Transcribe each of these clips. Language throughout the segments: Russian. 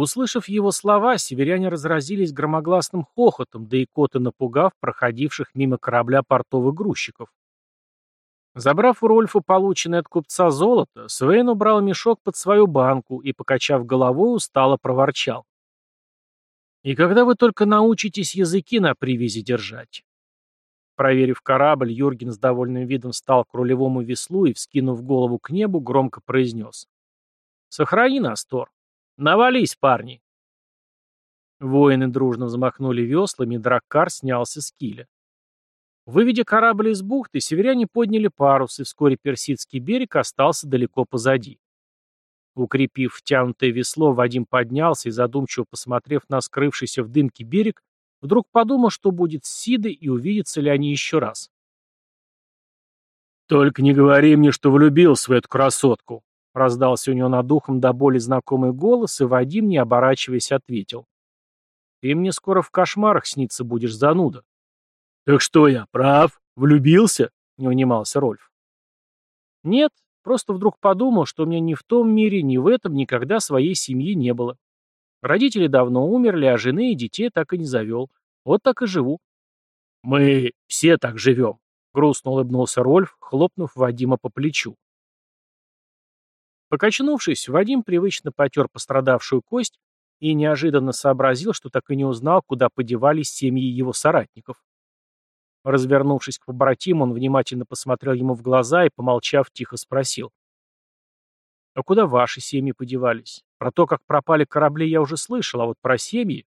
Услышав его слова, северяне разразились громогласным хохотом, да и коты напугав проходивших мимо корабля портовых грузчиков. Забрав у Рольфа полученное от купца золото, Свейн убрал мешок под свою банку и, покачав головой, устало проворчал. «И когда вы только научитесь языки на привязи держать?» Проверив корабль, Юрген с довольным видом встал к рулевому веслу и, вскинув голову к небу, громко произнес. «Сохрани нас, Тор! Навались, парни!» Воины дружно взмахнули веслами, и Драккар снялся с киля. Выведя корабль из бухты, северяне подняли парус, и вскоре персидский берег остался далеко позади. Укрепив втянутое весло, Вадим поднялся и, задумчиво посмотрев на скрывшийся в дымке берег, вдруг подумал, что будет с Сидой и увидятся ли они еще раз. «Только не говори мне, что влюбился в эту красотку!» Раздался у него над духом до боли знакомый голос, и Вадим, не оборачиваясь, ответил. «Ты мне скоро в кошмарах снится будешь, зануда». «Так что я, прав? Влюбился?» — не унимался Рольф. «Нет, просто вдруг подумал, что у меня ни в том мире, ни в этом никогда своей семьи не было. Родители давно умерли, а жены и детей так и не завел. Вот так и живу». «Мы все так живем», — грустно улыбнулся Рольф, хлопнув Вадима по плечу. Покачнувшись, Вадим привычно потер пострадавшую кость и неожиданно сообразил, что так и не узнал, куда подевались семьи его соратников. Развернувшись к побратиму, он внимательно посмотрел ему в глаза и, помолчав, тихо спросил. «А куда ваши семьи подевались? Про то, как пропали корабли, я уже слышал, а вот про семьи...»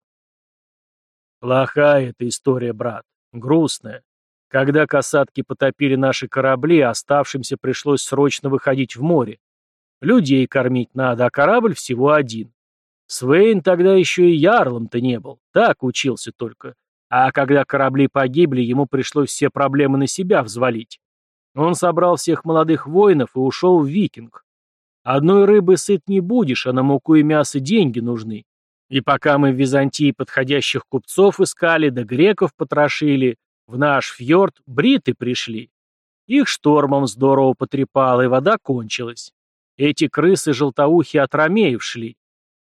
«Плохая эта история, брат. Грустная. Когда касатки потопили наши корабли, оставшимся пришлось срочно выходить в море. Людей кормить надо, а корабль всего один. Свейн тогда еще и ярлом-то не был, так учился только. А когда корабли погибли, ему пришлось все проблемы на себя взвалить. Он собрал всех молодых воинов и ушел в викинг. Одной рыбы сыт не будешь, а на муку и мясо деньги нужны. И пока мы в Византии подходящих купцов искали, да греков потрошили, в наш фьорд бриты пришли. Их штормом здорово потрепало, и вода кончилась. Эти крысы-желтоухи от ромеев шли.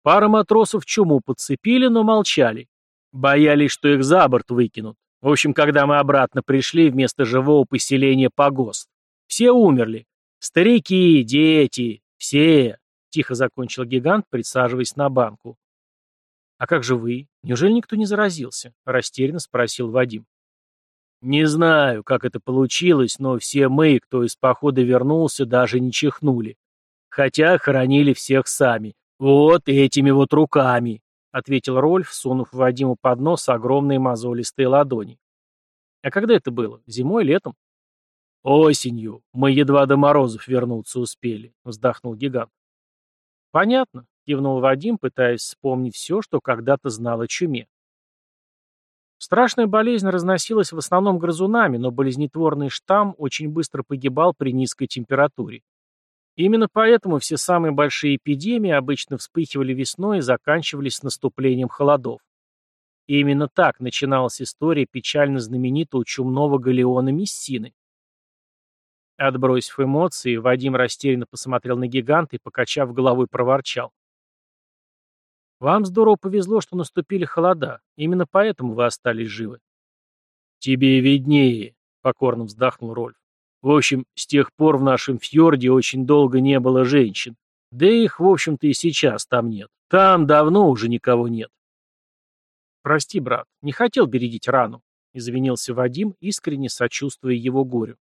Пара матросов чуму подцепили, но молчали. Боялись, что их за борт выкинут. В общем, когда мы обратно пришли, вместо живого поселения погост. Все умерли. Старики, дети, все. Тихо закончил гигант, присаживаясь на банку. «А как же вы? Неужели никто не заразился?» – растерянно спросил Вадим. «Не знаю, как это получилось, но все мы, кто из похода вернулся, даже не чихнули. Хотя хоронили всех сами. Вот этими вот руками ответил Рольф, сунув Вадиму под нос огромные мозолистые ладони. А когда это было? Зимой, летом? Осенью. Мы едва до морозов вернуться успели, вздохнул гигант. Понятно, кивнул Вадим, пытаясь вспомнить все, что когда-то знал о чуме. Страшная болезнь разносилась в основном грызунами, но болезнетворный штамм очень быстро погибал при низкой температуре. Именно поэтому все самые большие эпидемии обычно вспыхивали весной и заканчивались с наступлением холодов. И именно так начиналась история печально знаменитого чумного галеона Мессины. Отбросив эмоции, Вадим растерянно посмотрел на гиганта и, покачав головой, проворчал. «Вам здорово повезло, что наступили холода. Именно поэтому вы остались живы». «Тебе виднее», — покорно вздохнул Рольф. В общем, с тех пор в нашем фьорде очень долго не было женщин. Да их, в общем-то, и сейчас там нет. Там давно уже никого нет. Прости, брат, не хотел бередить рану, извинился Вадим, искренне сочувствуя его горю.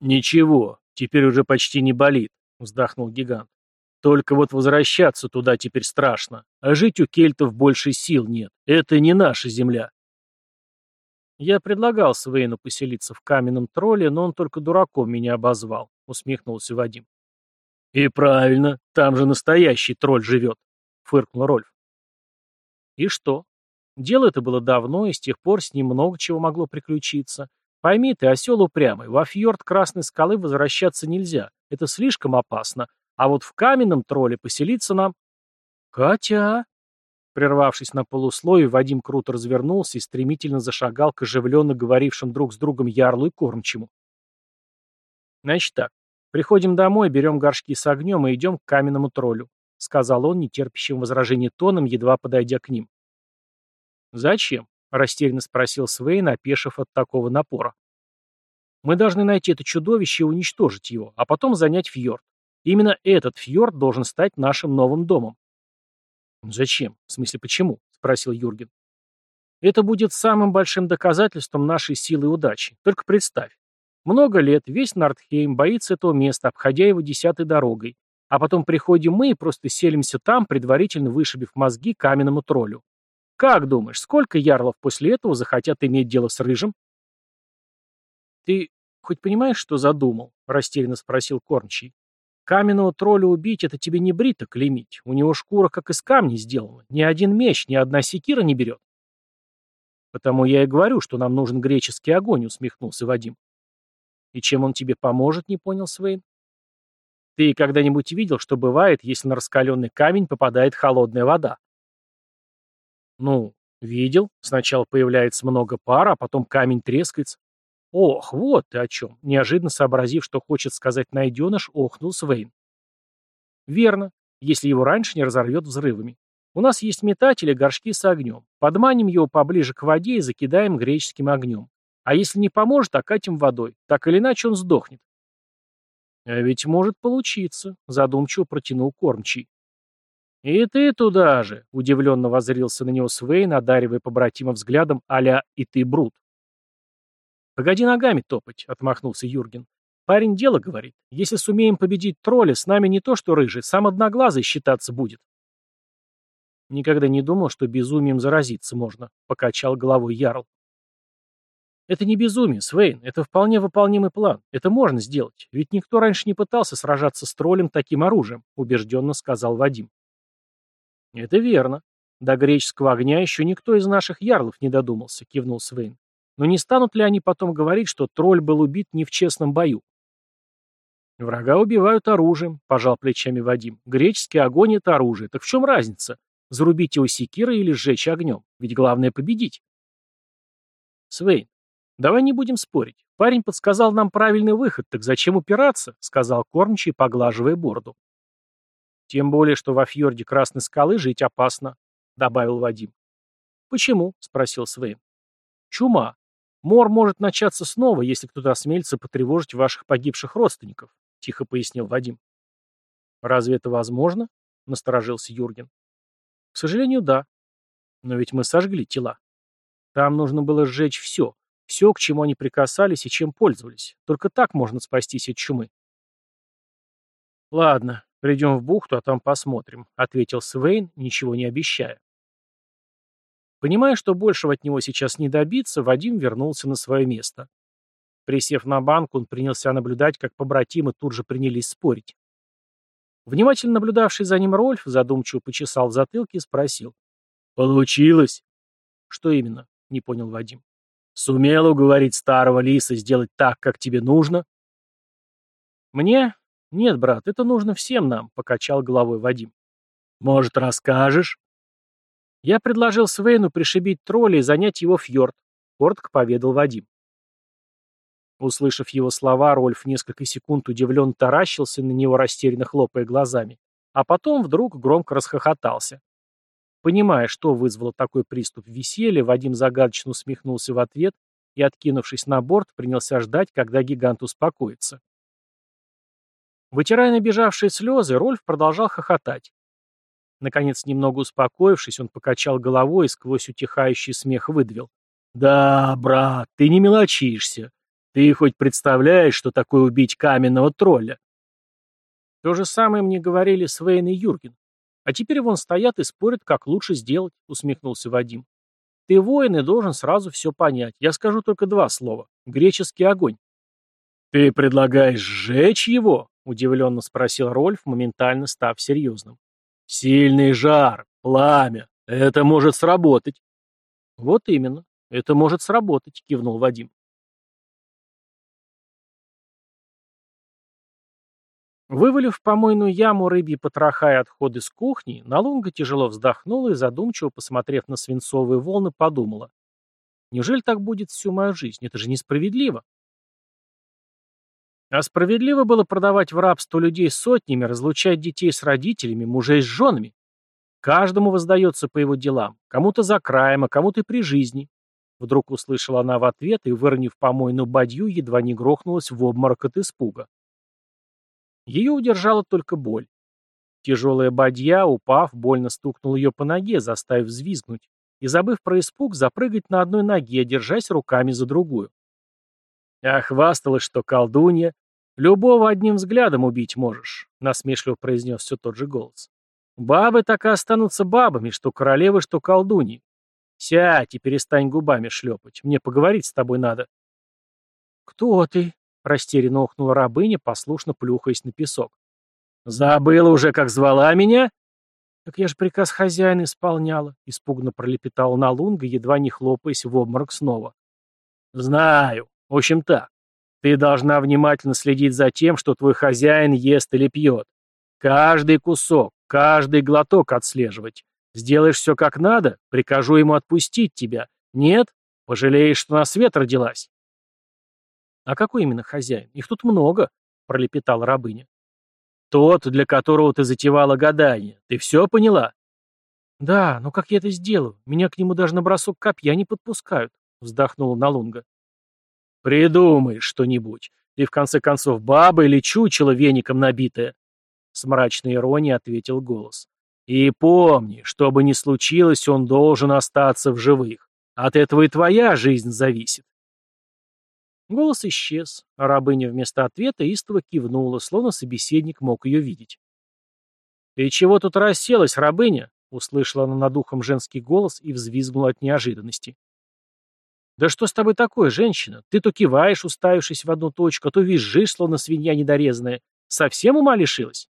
Ничего, теперь уже почти не болит, вздохнул гигант. Только вот возвращаться туда теперь страшно, а жить у кельтов больше сил нет. Это не наша земля. «Я предлагал Свейну поселиться в каменном тролле, но он только дураком меня обозвал», — усмехнулся Вадим. «И правильно, там же настоящий тролль живет», — фыркнул Рольф. «И что? Дело это было давно, и с тех пор с ним много чего могло приключиться. Пойми ты, осел упрямый, во фьорд Красной Скалы возвращаться нельзя, это слишком опасно, а вот в каменном тролле поселиться нам...» «Катя!» Прервавшись на полусловие, Вадим круто развернулся и стремительно зашагал к оживленно говорившим друг с другом Ярлу и Кормчему. Значит так, приходим домой, берем горшки с огнем и идем к каменному троллю. сказал он, нетерпящим возражений тоном, едва подойдя к ним. «Зачем?» — растерянно спросил Свейн, опешив от такого напора. «Мы должны найти это чудовище и уничтожить его, а потом занять фьорд. Именно этот фьорд должен стать нашим новым домом». «Зачем? В смысле, почему?» — спросил Юрген. «Это будет самым большим доказательством нашей силы и удачи. Только представь. Много лет весь Нортхейм боится этого места, обходя его десятой дорогой. А потом приходим мы и просто селимся там, предварительно вышибив мозги каменному троллю. Как думаешь, сколько ярлов после этого захотят иметь дело с Рыжим? Ты хоть понимаешь, что задумал? Растерянно спросил Корнчий. Каменного тролля убить — это тебе не брито клеймить. У него шкура как из камня сделана. Ни один меч, ни одна секира не берет. Потому я и говорю, что нам нужен греческий огонь, усмехнулся Вадим. И чем он тебе поможет, не понял Свейн. Ты когда-нибудь видел, что бывает, если на раскаленный камень попадает холодная вода? Ну, видел. Сначала появляется много пара, а потом камень трескается. Ох, вот ты о чем. Неожиданно сообразив, что хочет сказать найденыш, охнул Свейн. Верно, если его раньше не разорвет взрывами. У нас есть метатели, горшки с огнем. Подманим его поближе к воде и закидаем греческим огнем. А если не поможет, окатим водой. Так или иначе он сдохнет. А ведь может получиться, задумчиво протянул кормчий. «И ты туда же!» — удивленно воззрился на него Свейн, одаривая побратима взглядом а «И ты, Брут!» «Погоди ногами топать!» — отмахнулся Юрген. «Парень дело говорит. Если сумеем победить тролля, с нами не то что рыжий, сам одноглазый считаться будет». «Никогда не думал, что безумием заразиться можно», — покачал головой Ярл. «Это не безумие, Свейн, это вполне выполнимый план. Это можно сделать, ведь никто раньше не пытался сражаться с троллем таким оружием», — убежденно сказал Вадим. «Это верно. До греческого огня еще никто из наших ярлов не додумался», — кивнул Свейн. «Но не станут ли они потом говорить, что тролль был убит не в честном бою?» «Врага убивают оружием», — пожал плечами Вадим. «Греческий огонь — это оружие. Так в чем разница? Зарубить его секирой или сжечь огнем? Ведь главное — победить». «Свейн, давай не будем спорить. Парень подсказал нам правильный выход, так зачем упираться?» — сказал кормчий, поглаживая бороду. «Тем более, что во фьорде Красной скалы жить опасно», — добавил Вадим. «Почему?» — спросил Свейн. «Чума. Мор может начаться снова, если кто-то осмелится потревожить ваших погибших родственников», — тихо пояснил Вадим. «Разве это возможно?» — насторожился Юрген. «К сожалению, да. Но ведь мы сожгли тела. Там нужно было сжечь все, все, к чему они прикасались и чем пользовались. Только так можно спастись от чумы». «Ладно, «Придем в бухту, а там посмотрим», — ответил Свейн, ничего не обещая. Понимая, что большего от него сейчас не добиться, Вадим вернулся на свое место. Присев на банку, он принялся наблюдать, как побратимы тут же принялись спорить. Внимательно наблюдавший за ним Рольф задумчиво почесал в затылке и спросил. «Получилось?» «Что именно?» — не понял Вадим. «Сумел уговорить старого лиса сделать так, как тебе нужно?» «Мне «Нет, брат, это нужно всем нам», — покачал головой Вадим. «Может, расскажешь?» «Я предложил Свейну пришибить тролля и занять его фьорд», — коротко поведал Вадим. Услышав его слова, Рольф несколько секунд удивленно таращился на него, растерянно хлопая глазами, а потом вдруг громко расхохотался. Понимая, что вызвало такой приступ веселья, Вадим загадочно усмехнулся в ответ и, откинувшись на борт, принялся ждать, когда гигант успокоится. Вытирая набежавшие слезы, Рольф продолжал хохотать. Наконец, немного успокоившись, он покачал головой и сквозь утихающий смех выдавил. «Да, брат, ты не мелочишься. Ты хоть представляешь, что такое убить каменного тролля?» То же самое мне говорили Свейн и Юрген. А теперь вон стоят и спорят, как лучше сделать, усмехнулся Вадим. Ты воин и должен сразу все понять. Я скажу только два слова. Греческий огонь. Ты предлагаешь сжечь его? Удивленно спросил Рольф, моментально став серьезным. «Сильный жар, пламя. Это может сработать». «Вот именно. Это может сработать», — кивнул Вадим. Вывалив в помойную яму рыбьи потроха и отходы с кухни, Налунга тяжело вздохнула и, задумчиво посмотрев на свинцовые волны, подумала. «Неужели так будет всю мою жизнь? Это же несправедливо!» А справедливо было продавать в рабство людей сотнями, разлучать детей с родителями, мужей с женами. Каждому воздается по его делам, кому-то за краем, а кому-то и при жизни. Вдруг услышала она в ответ и, выронив помойную бадью, едва не грохнулась в обморок от испуга. Ее удержала только боль. Тяжелая бадья, упав, больно стукнула ее по ноге, заставив взвизгнуть, и, забыв про испуг, запрыгать на одной ноге, держась руками за другую. А хвасталась, что колдунья. Любого одним взглядом убить можешь, насмешливо произнес все тот же голос. Бабы так и останутся бабами, что королевы, что колдуньи. Сядь и перестань губами шлепать. Мне поговорить с тобой надо. Кто ты? Растерянно охнула рабыня, послушно плюхаясь на песок. Забыла уже, как звала меня? Так я же приказ хозяина исполняла, испуганно пролепетала Налунга, едва не хлопаясь в обморок снова. Знаю. В общем так. Ты должна внимательно следить за тем, что твой хозяин ест или пьет. Каждый кусок, каждый глоток отслеживать. Сделаешь все как надо, прикажу ему отпустить тебя. Нет, пожалеешь, что на свет родилась. А какой именно хозяин? Их тут много, пролепетала рабыня. Тот, для которого ты затевала гадание. Ты все поняла? Да, но как я это сделаю? Меня к нему даже на бросок копья не подпускают, вздохнула Налунга. Придумай что-нибудь. Ты в конце концов баба или чучело веником набитая? С мрачной иронией ответил голос. И помни, что бы ни случилось, он должен остаться в живых. От этого и твоя жизнь зависит. Голос исчез, а рабыня вместо ответа истово кивнула, словно собеседник мог ее видеть. «Ты чего тут расселась, рабыня?» — услышала она над ухом женский голос и взвизгнула от неожиданности. «Да что с тобой такое, женщина? Ты то киваешь, уставившись в одну точку, а то визжишь, словно свинья недорезанная. Совсем ума лишилась?»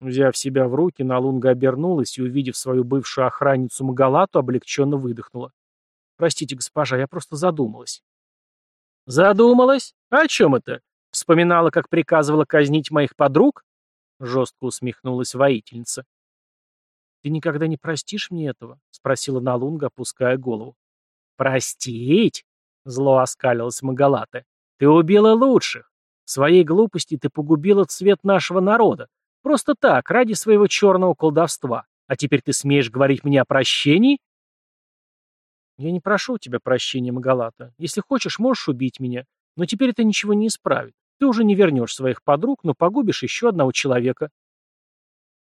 Взяв себя в руки, Налунга обернулась и, увидев свою бывшую охранницу Магалату, облегченно выдохнула. «Простите, госпожа, я просто задумалась». «Задумалась? О чем это? Вспоминала, как приказывала казнить моих подруг?» Жестко усмехнулась воительница. «Ты никогда не простишь мне этого?» — спросила Налунга, опуская голову. «Простить?» — зло оскалилась Магалата. «Ты убила лучших. В своей глупости ты погубила цвет нашего народа. Просто так, ради своего черного колдовства. А теперь ты смеешь говорить мне о прощении?» «Я не прошу у тебя прощения, Магалата. Если хочешь, можешь убить меня. Но теперь это ничего не исправит. Ты уже не вернешь своих подруг, но погубишь еще одного человека».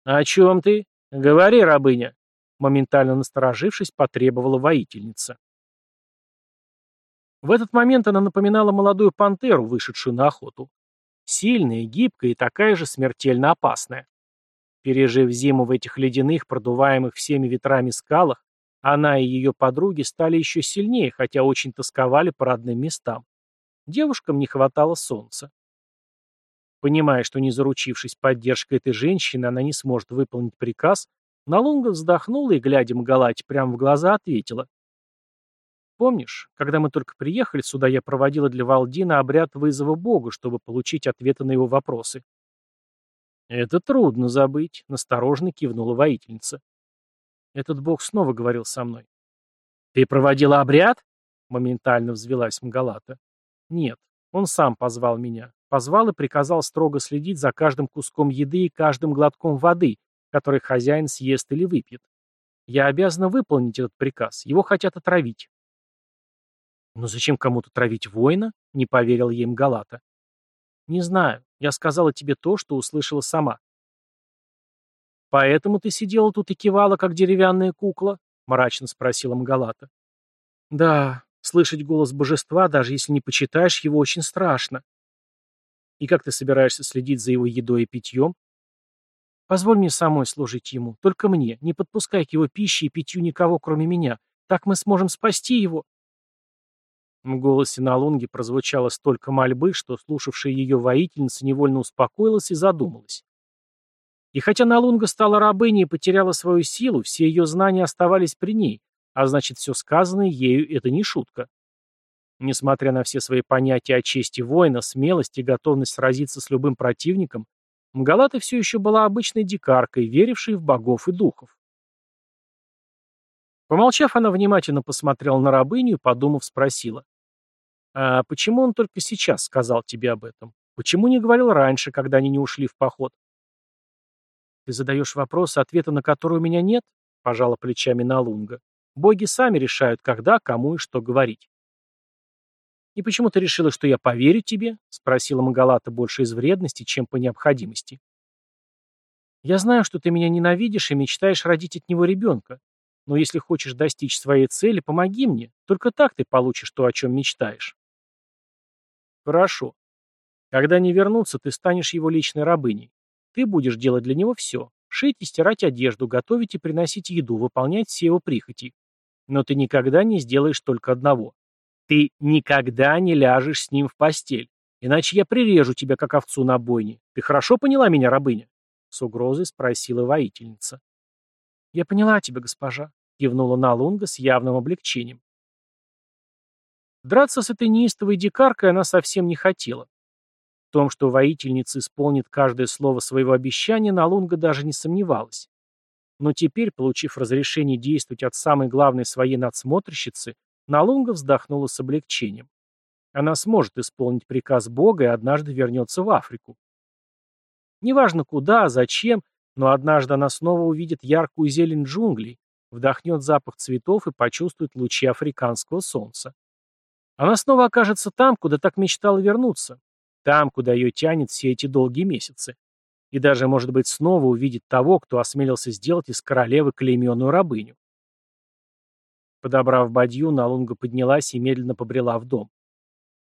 «О чем ты? Говори, рабыня!» Моментально насторожившись, потребовала воительница. В этот момент она напоминала молодую пантеру, вышедшую на охоту. Сильная, гибкая и такая же смертельно опасная. Пережив зиму в этих ледяных, продуваемых всеми ветрами скалах, она и ее подруги стали еще сильнее, хотя очень тосковали по родным местам. Девушкам не хватало солнца. Понимая, что не заручившись поддержкой этой женщины, она не сможет выполнить приказ, Налунга вздохнула и, глядя Магалате прямо в глаза, ответила. «Помнишь, когда мы только приехали сюда, я проводила для Валдина обряд вызова Бога, чтобы получить ответы на его вопросы?» «Это трудно забыть», — насторожно кивнула воительница. Этот бог снова говорил со мной. «Ты проводила обряд?» — моментально взвелась Мгалата. «Нет, он сам позвал меня. Позвал и приказал строго следить за каждым куском еды и каждым глотком воды, который хозяин съест или выпьет. Я обязана выполнить этот приказ. Его хотят отравить». «Но зачем кому-то травить воина?» — не поверил ей Мгалата. «Не знаю. Я сказала тебе то, что услышала сама. «Поэтому ты сидела тут и кивала, как деревянная кукла?» — мрачно спросила Мгалата. «Да, слышать голос божества, даже если не почитаешь его, очень страшно. И как ты собираешься следить за его едой и питьем? Позволь мне самой служить ему, только мне, не подпускай к его пище и питью никого, кроме меня. Так мы сможем спасти его». В голосе Налунги прозвучало столько мольбы, что слушавшая ее воительница невольно успокоилась и задумалась. И хотя Налунга стала рабыней и потеряла свою силу, все ее знания оставались при ней, а значит, все сказанное ею — это не шутка. Несмотря на все свои понятия о чести воина, смелость и готовность сразиться с любым противником, Мгалата все еще была обычной дикаркой, верившей в богов и духов. Помолчав, она внимательно посмотрела на рабыню и, подумав, спросила. А почему он только сейчас сказал тебе об этом? Почему не говорил раньше, когда они не ушли в поход? Ты задаешь вопрос, ответа на который у меня нет? Пожала плечами Налунга. Боги сами решают, когда, кому и что говорить. «И почему ты решила, что я поверю тебе?» — спросила Магалата больше из вредности, чем по необходимости. «Я знаю, что ты меня ненавидишь и мечтаешь родить от него ребенка. Но если хочешь достичь своей цели, помоги мне. Только так ты получишь то, о чем мечтаешь». «Хорошо. Когда они вернутся, ты станешь его личной рабыней. Ты будешь делать для него все. Шить и стирать одежду, готовить и приносить еду, выполнять все его прихоти. Но ты никогда не сделаешь только одного. Ты никогда не ляжешь с ним в постель, иначе я прирежу тебя, как овцу на бойне. Ты хорошо поняла меня, рабыня?» С угрозой спросила воительница. «Я поняла тебя, госпожа», — кивнула Налунга с явным облегчением. Драться с этой неистовой дикаркой она совсем не хотела. В том, что воительница исполнит каждое слово своего обещания, Налунга даже не сомневалась. Но теперь, получив разрешение действовать от самой главной своей надсмотрщицы, Налунга вздохнула с облегчением. Она сможет исполнить приказ Бога и однажды вернется в Африку. Неважно куда, зачем, но однажды она снова увидит яркую зелень джунглей, вдохнет запах цветов и почувствует лучи африканского солнца. Она снова окажется там, куда так мечтала вернуться, там, куда ее тянет все эти долгие месяцы. И даже, может быть, снова увидит того, кто осмелился сделать из королевы клейменную рабыню. Подобрав бадью, Налунга поднялась и медленно побрела в дом.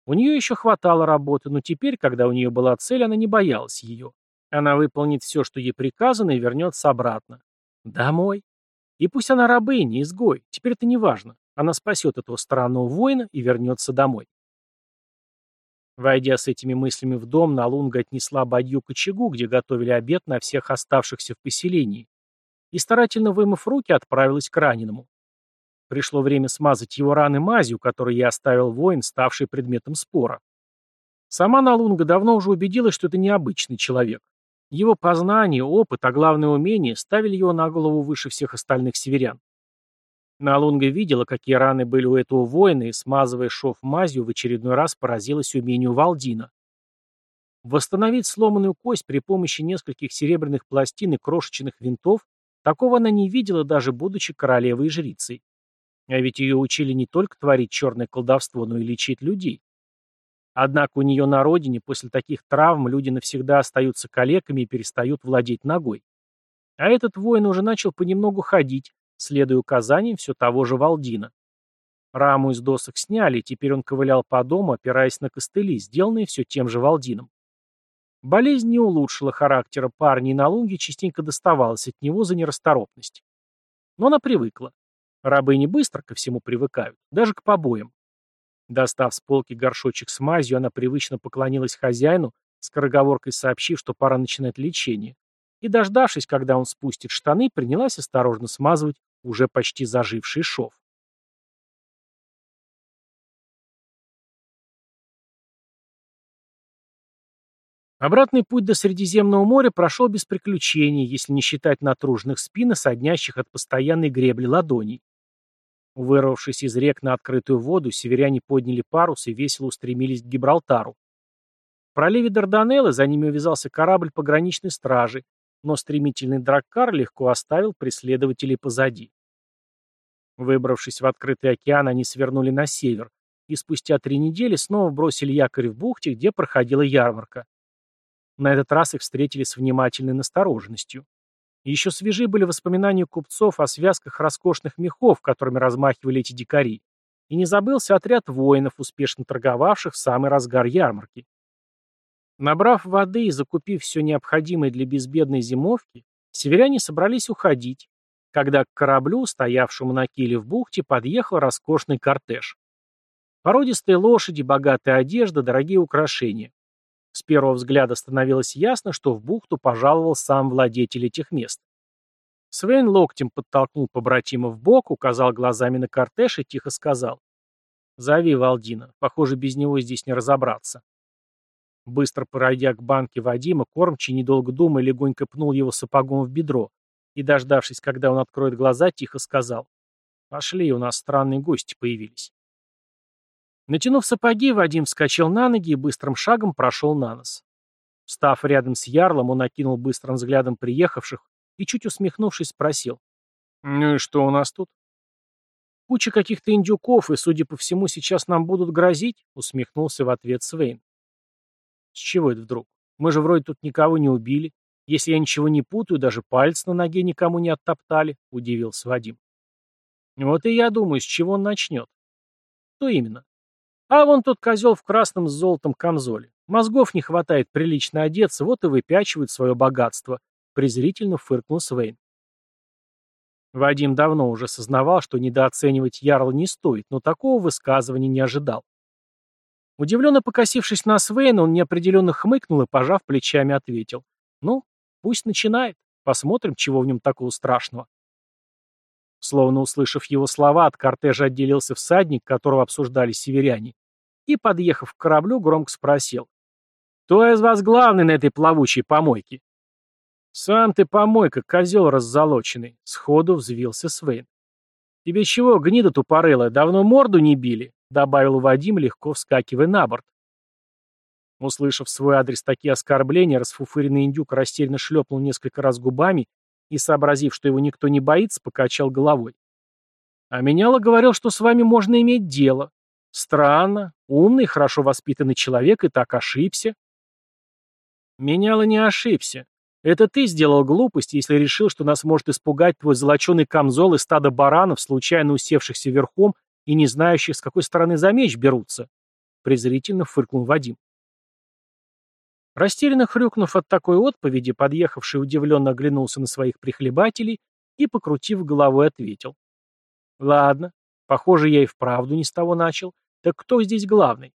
У нее еще хватало работы, но теперь, когда у нее была цель, она не боялась ее. Она выполнит все, что ей приказано, и вернется обратно. Домой. И пусть она рабыня, изгой, теперь это не важно. Она спасет этого странного воина и вернется домой. Войдя с этими мыслями в дом, Налунга отнесла бадью к очагу, где готовили обед на всех оставшихся в поселении, и, старательно вымыв руки, отправилась к раненому. Пришло время смазать его раны мазью, которую я оставил воин, ставший предметом спора. Сама Налунга давно уже убедилась, что это необычный человек. Его познание, опыт, а главное умение ставили его на голову выше всех остальных северян. Налунга видела, какие раны были у этого воина, и, смазывая шов мазью, в очередной раз поразилась умению Валдина. Восстановить сломанную кость при помощи нескольких серебряных пластин и крошечных винтов, такого она не видела, даже будучи королевой и жрицей. А ведь ее учили не только творить черное колдовство, но и лечить людей. Однако у нее на родине после таких травм люди навсегда остаются калеками и перестают владеть ногой. А этот воин уже начал понемногу ходить, следуя указаниям все того же Валдина. Раму из досок сняли, и теперь он ковылял по дому, опираясь на костыли, сделанные все тем же Валдином. Болезнь не улучшила характера парня, и на лунге частенько доставалась от него за нерасторопность. Но она привыкла. Рабы не быстро ко всему привыкают, даже к побоям. Достав с полки горшочек с мазью, она привычно поклонилась хозяину, скороговоркой сообщив, что пора начинать лечение, и, дождавшись, когда он спустит штаны, принялась осторожно смазывать уже почти заживший шов. Обратный путь до Средиземного моря прошел без приключений, если не считать натруженных спин и соднящих от постоянной гребли ладоней. Вырвавшись из рек на открытую воду, северяне подняли парус и весело устремились к Гибралтару. В проливе Дарданеллы за ними увязался корабль пограничной стражи, но стремительный драккар легко оставил преследователей позади. Выбравшись в открытый океан, они свернули на север и спустя три недели снова бросили якорь в бухте, где проходила ярмарка. На этот раз их встретили с внимательной настороженностью. Еще свежи были воспоминания купцов о связках роскошных мехов, которыми размахивали эти дикари. И не забылся отряд воинов, успешно торговавших в самый разгар ярмарки. Набрав воды и закупив все необходимое для безбедной зимовки, северяне собрались уходить, когда к кораблю, стоявшему на киле в бухте, подъехал роскошный кортеж. Породистые лошади, богатая одежда, дорогие украшения. С первого взгляда становилось ясно, что в бухту пожаловал сам владетель этих мест. Свен локтем подтолкнул побратима в бок, указал глазами на кортеж и тихо сказал. «Зови Валдина. Похоже, без него здесь не разобраться». Быстро пройдя к банке Вадима, кормчий, недолго думая, легонько пнул его сапогом в бедро и, дождавшись, когда он откроет глаза, тихо сказал. «Пошли, у нас странные гости появились». Натянув сапоги, Вадим вскочил на ноги и быстрым шагом прошел на нос. Став рядом с Ярлом, он окинул быстрым взглядом приехавших и, чуть усмехнувшись, спросил. «Ну и что у нас тут?» «Куча каких-то индюков, и, судя по всему, сейчас нам будут грозить», — усмехнулся в ответ Свейн. «С чего это вдруг? Мы же вроде тут никого не убили. Если я ничего не путаю, даже палец на ноге никому не оттоптали», — удивился Вадим. «Вот и я думаю, с чего он начнет». «Что именно?» «А вон тот козел в красном с золотом камзоле. Мозгов не хватает прилично одеться, вот и выпячивает свое богатство», — презрительно фыркнул Свейн. Вадим давно уже сознавал, что недооценивать Ярла не стоит, но такого высказывания не ожидал. Удивленно покосившись на Свейна, он неопределенно хмыкнул и, пожав плечами, ответил. «Ну, пусть начинает. Посмотрим, чего в нем такого страшного». Словно услышав его слова, от кортежа отделился всадник, которого обсуждали северяне, и, подъехав к кораблю, громко спросил. «Кто из вас главный на этой плавучей помойке?» «Сам ты помойка, козел раззолоченный», — сходу взвился Свейн. «Тебе чего, гнида тупорылая, давно морду не били?» — добавил Вадим, легко вскакивая на борт. Услышав свой адрес такие оскорбления, расфуфыренный индюк растерянно шлепнул несколько раз губами и, сообразив, что его никто не боится, покачал головой. «А меняло говорил, что с вами можно иметь дело. Странно, умный, хорошо воспитанный человек и так ошибся». Меняло не ошибся. Это ты сделал глупость, если решил, что нас может испугать твой золоченый камзол и стадо баранов, случайно усевшихся верхом и не знающих, с какой стороны за меч берутся. Презрительно фыркнул Вадим. Растерянно хрюкнув от такой отповеди, подъехавший удивленно оглянулся на своих прихлебателей и, покрутив головой, ответил. «Ладно, похоже, я и вправду не с того начал. Так кто здесь главный?»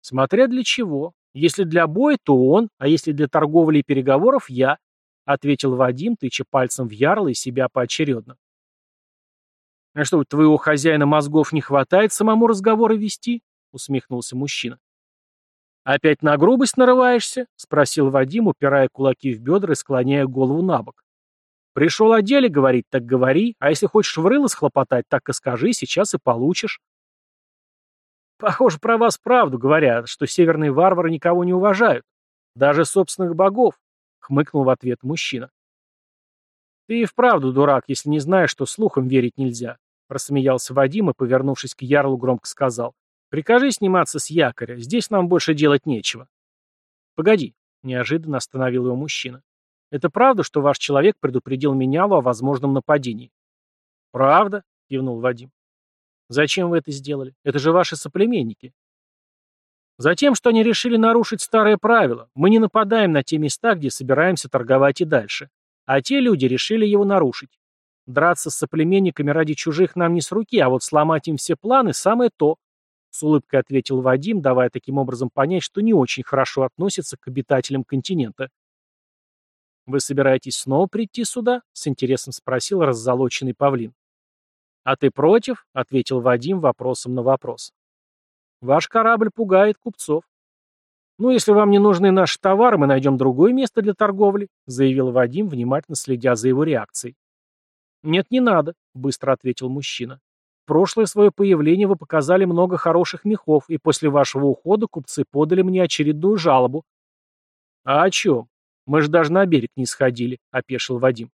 «Смотря для чего. Если для боя, то он, а если для торговли и переговоров, я», — ответил Вадим, тыча пальцем в ярло и себя поочередно. «А что, твоего хозяина мозгов не хватает самому разговоры вести?» — усмехнулся мужчина. «Опять на грубость нарываешься?» — спросил Вадим, упирая кулаки в бедра и склоняя голову на бок. «Пришел о деле говорить, так говори, а если хочешь в рыло схлопотать, так и скажи, сейчас и получишь». «Похоже, про вас правду говорят, что северные варвары никого не уважают, даже собственных богов», — хмыкнул в ответ мужчина. «Ты и вправду дурак, если не знаешь, что слухам верить нельзя», — рассмеялся Вадим и, повернувшись к Ярлу, громко сказал. Прикажи сниматься с якоря, здесь нам больше делать нечего. Погоди, неожиданно остановил его мужчина. Это правда, что ваш человек предупредил менялу о возможном нападении? Правда, кивнул Вадим. Зачем вы это сделали? Это же ваши соплеменники. Затем, что они решили нарушить старое правило. Мы не нападаем на те места, где собираемся торговать и дальше. А те люди решили его нарушить. Драться с соплеменниками ради чужих нам не с руки, а вот сломать им все планы – самое то. С улыбкой ответил Вадим, давая таким образом понять, что не очень хорошо относится к обитателям континента. «Вы собираетесь снова прийти сюда?» — с интересом спросил раззолоченный павлин. «А ты против?» — ответил Вадим вопросом на вопрос. «Ваш корабль пугает купцов». «Ну, если вам не нужны наши товары, мы найдем другое место для торговли», — заявил Вадим, внимательно следя за его реакцией. «Нет, не надо», — быстро ответил мужчина прошлое свое появление вы показали много хороших мехов, и после вашего ухода купцы подали мне очередную жалобу». «А о чем? Мы же даже на берег не сходили», — опешил Вадим.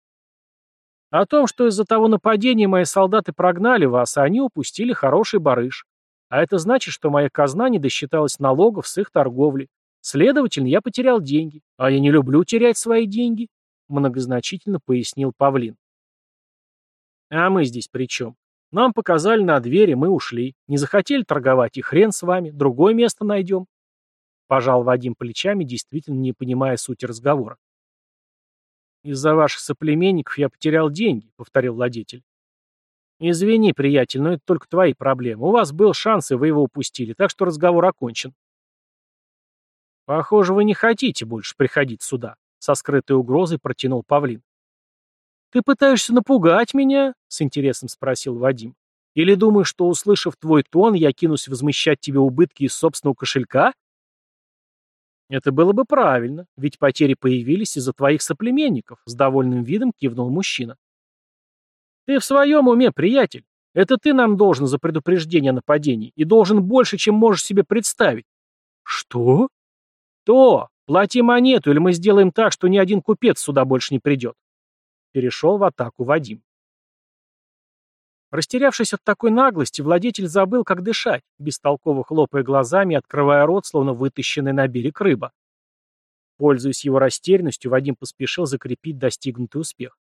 «О том, что из-за того нападения мои солдаты прогнали вас, а они упустили хороший барыш. А это значит, что моя казна не досчиталась налогов с их торговли. Следовательно, я потерял деньги. А я не люблю терять свои деньги», — многозначительно пояснил Павлин. «А мы здесь при чем? Нам показали на двери, мы ушли. Не захотели торговать, и хрен с вами, другое место найдем. Пожал Вадим плечами, действительно не понимая сути разговора. «Из-за ваших соплеменников я потерял деньги», — повторил владетель. «Извини, приятель, но это только твои проблемы. У вас был шанс, и вы его упустили, так что разговор окончен». «Похоже, вы не хотите больше приходить сюда», — со скрытой угрозой протянул Павлин. «Ты пытаешься напугать меня?» — с интересом спросил Вадим. «Или думаешь, что, услышав твой тон, я кинусь возмещать тебе убытки из собственного кошелька?» «Это было бы правильно, ведь потери появились из-за твоих соплеменников», — с довольным видом кивнул мужчина. «Ты в своем уме, приятель. Это ты нам должен за предупреждение о нападении и должен больше, чем можешь себе представить. Что? То. Плати монету, или мы сделаем так, что ни один купец сюда больше не придет. Перешел в атаку Вадим. Растерявшись от такой наглости, владетель забыл, как дышать, бестолково хлопая глазами открывая рот, словно вытащенный на берег рыба. Пользуясь его растерянностью, Вадим поспешил закрепить достигнутый успех.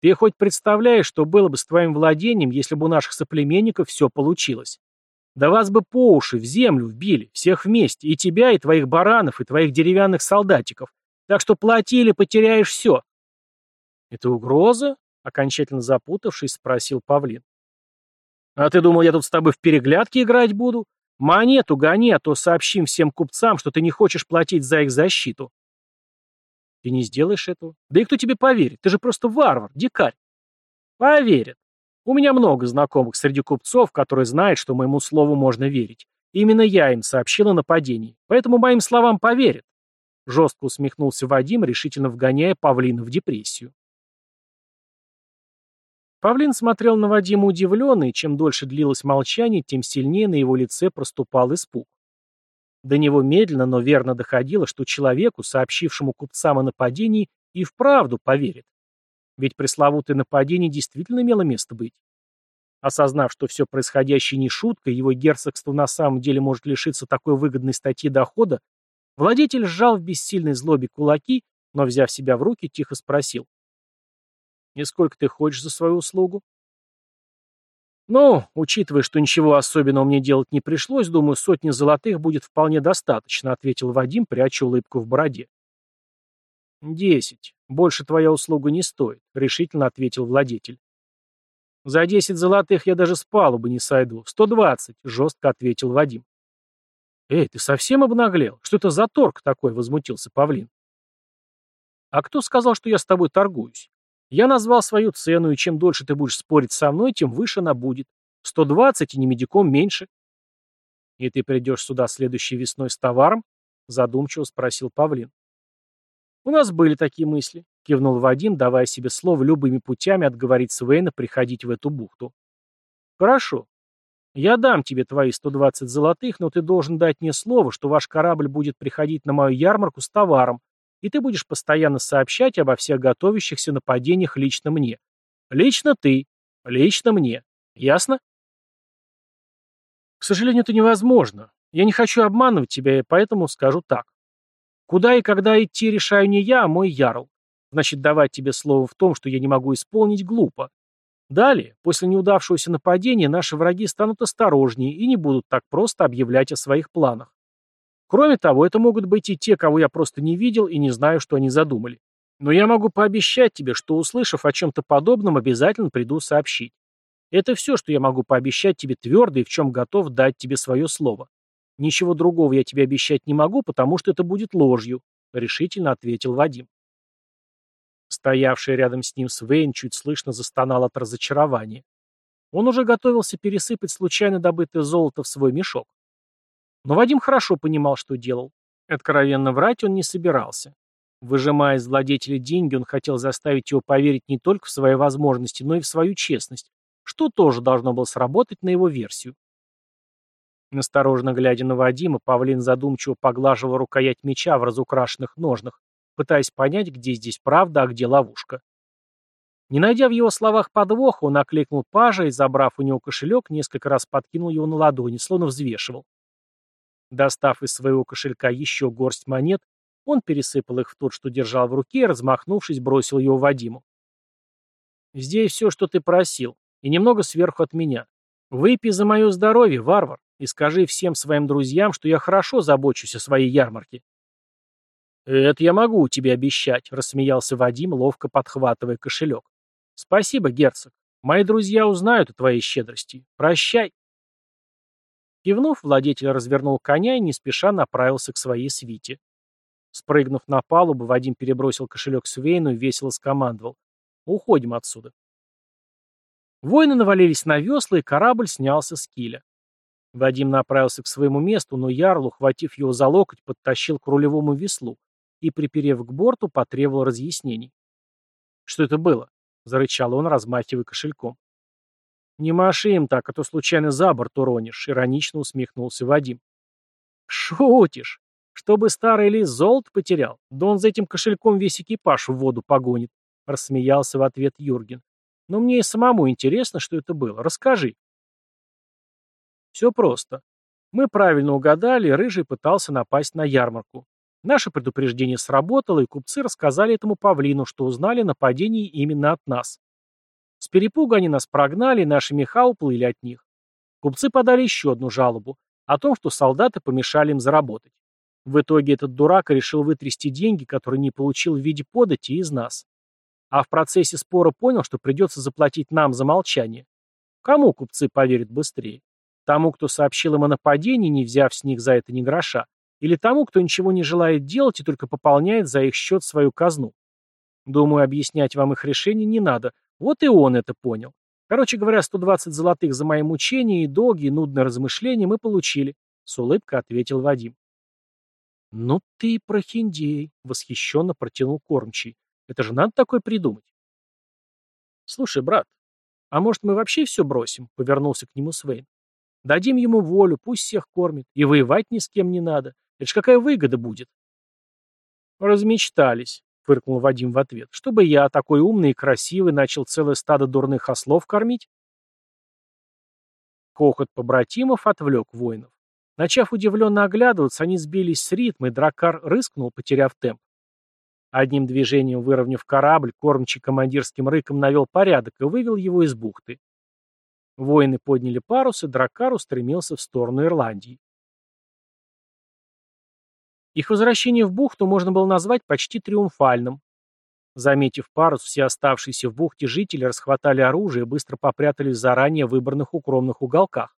«Ты хоть представляешь, что было бы с твоим владением, если бы у наших соплеменников все получилось? Да вас бы по уши в землю вбили, всех вместе, и тебя, и твоих баранов, и твоих деревянных солдатиков. Так что плати или потеряешь все». «Это угроза?» — окончательно запутавшись, спросил Павлин. «А ты думал, я тут с тобой в переглядки играть буду? Монету гони, а то сообщим всем купцам, что ты не хочешь платить за их защиту. Ты не сделаешь этого. Да и кто тебе поверит? Ты же просто варвар, дикарь. Поверят. У меня много знакомых среди купцов, которые знают, что моему слову можно верить. Именно я им сообщил о нападении. Поэтому моим словам поверят. Жестко усмехнулся Вадим, решительно вгоняя павлина в депрессию. Павлин смотрел на Вадима удивленно, и чем дольше длилось молчание, тем сильнее на его лице проступал испуг. До него медленно, но верно доходило, что человеку, сообщившему купцам о нападении, и вправду поверит. Ведь пресловутое нападение действительно имело место быть. Осознав, что все происходящее не шутка, его герцогство на самом деле может лишиться такой выгодной статьи дохода, владетель сжал в бессильной злобе кулаки, но, взяв себя в руки, тихо спросил. И сколько ты хочешь за свою услугу? Ну, учитывая, что ничего особенного мне делать не пришлось, думаю, сотни золотых будет вполне достаточно, ответил Вадим, пряча улыбку в бороде. Десять. Больше твоя услуга не стоит, решительно ответил владетель. За десять золотых я даже с палубы не сойду. Сто двадцать, жестко ответил Вадим. Эй, ты совсем обнаглел? Что это за торг такой? Возмутился Павлин. А кто сказал, что я с тобой торгуюсь? Я назвал свою цену, и чем дольше ты будешь спорить со мной, тем выше она будет. 120 и не медиком меньше. И ты придешь сюда следующей весной с товаром? Задумчиво спросил Павлин. У нас были такие мысли, кивнул Вадим, давая себе слово любыми путями отговорить Свейна приходить в эту бухту. Хорошо. Я дам тебе твои 120 золотых, но ты должен дать мне слово, что ваш корабль будет приходить на мою ярмарку с товаром, и ты будешь постоянно сообщать обо всех готовящихся нападениях лично мне. Лично ты. Лично мне. Ясно? К сожалению, это невозможно. Я не хочу обманывать тебя, и поэтому скажу так. Куда и когда идти, решаю не я, а мой ярл. Значит, давать тебе слово в том, что я не могу исполнить, глупо. Далее, после неудавшегося нападения, наши враги станут осторожнее и не будут так просто объявлять о своих планах. Кроме того, это могут быть и те, кого я просто не видел и не знаю, что они задумали. Но я могу пообещать тебе, что, услышав о чем-то подобном, обязательно приду сообщить. Это все, что я могу пообещать тебе твердо и в чем готов дать тебе свое слово. Ничего другого я тебе обещать не могу, потому что это будет ложью», — решительно ответил Вадим. Стоявший рядом с ним Свейн чуть слышно застонал от разочарования. Он уже готовился пересыпать случайно добытое золото в свой мешок. Но Вадим хорошо понимал, что делал. Откровенно врать он не собирался. Выжимая из владетеля деньги, он хотел заставить его поверить не только в свои возможности, но и в свою честность, что тоже должно было сработать на его версию. Настороженно глядя на Вадима, Павлин задумчиво поглаживал рукоять меча в разукрашенных ножнах, пытаясь понять, где здесь правда, а где ловушка. Не найдя в его словах подвоха, он окликнул пажа и, забрав у него кошелек, несколько раз подкинул его на ладони, словно взвешивал. Достав из своего кошелька еще горсть монет, он пересыпал их в тот, что держал в руке, и, размахнувшись, бросил его Вадиму. «Здесь все, что ты просил, и немного сверху от меня. Выпей за мое здоровье, варвар, и скажи всем своим друзьям, что я хорошо забочусь о своей ярмарке». «Это я могу тебе обещать», — рассмеялся Вадим, ловко подхватывая кошелек. «Спасибо, герцог. Мои друзья узнают о твоей щедрости. Прощай». Кивнув, владетель развернул коня и не спеша направился к своей свите. Спрыгнув на палубу, Вадим перебросил кошелек Свейну и весело скомандовал. «Уходим отсюда». Воины навалились на весла, и корабль снялся с киля. Вадим направился к своему месту, но Ярл, ухватив его за локоть, подтащил к рулевому веслу и, приперев к борту, потребовал разъяснений. «Что это было?» — зарычал он, размахивая кошельком. Не маши им так, а то случайно за борт уронишь, иронично усмехнулся Вадим. Шутишь? Чтобы старый лис золото потерял? Да он за этим кошельком весь экипаж в воду погонит, рассмеялся в ответ Юрген. Но мне и самому интересно, что это было. Расскажи. Все просто. Мы правильно угадали, Рыжий пытался напасть на ярмарку. Наше предупреждение сработало, и купцы рассказали этому павлину, что узнали о именно от нас. С перепугу они нас прогнали, наши меха уплыли от них. Купцы подали еще одну жалобу о том, что солдаты помешали им заработать. В итоге этот дурак решил вытрясти деньги, которые не получил в виде подати из нас. А в процессе спора понял, что придется заплатить нам за молчание. Кому купцы поверят быстрее? Тому, кто сообщил им о нападении, не взяв с них за это ни гроша, или тому, кто ничего не желает делать и только пополняет за их счет свою казну. Думаю, объяснять вам их решение не надо. Вот и он это понял. Короче говоря, 120 золотых за мои мучения и долгие нудные размышления мы получили, с улыбкой ответил Вадим. «Ну ты прохиндей!» — восхищенно протянул кормчий. «Это же надо такое придумать!» «Слушай, брат, а может мы вообще все бросим?» — повернулся к нему Свейн. Дадим ему волю, пусть всех кормит. И воевать ни с кем не надо. Это ж какая выгода будет? Размечтались, фыркнул Вадим в ответ. Чтобы я, такой умный и красивый, начал целое стадо дурных ослов кормить? Хохот побратимов отвлек воинов. Начав удивленно оглядываться, они сбились с ритма, и дракар рыскнул, потеряв темп. Одним движением выровняв корабль, кормчий командирским рыком навел порядок и вывел его из бухты. Воины подняли парус, и Драккар устремился в сторону Ирландии. Их возвращение в бухту можно было назвать почти триумфальным. Заметив парус, все оставшиеся в бухте жители расхватали оружие и быстро попрятались в заранее выбранных укромных уголках.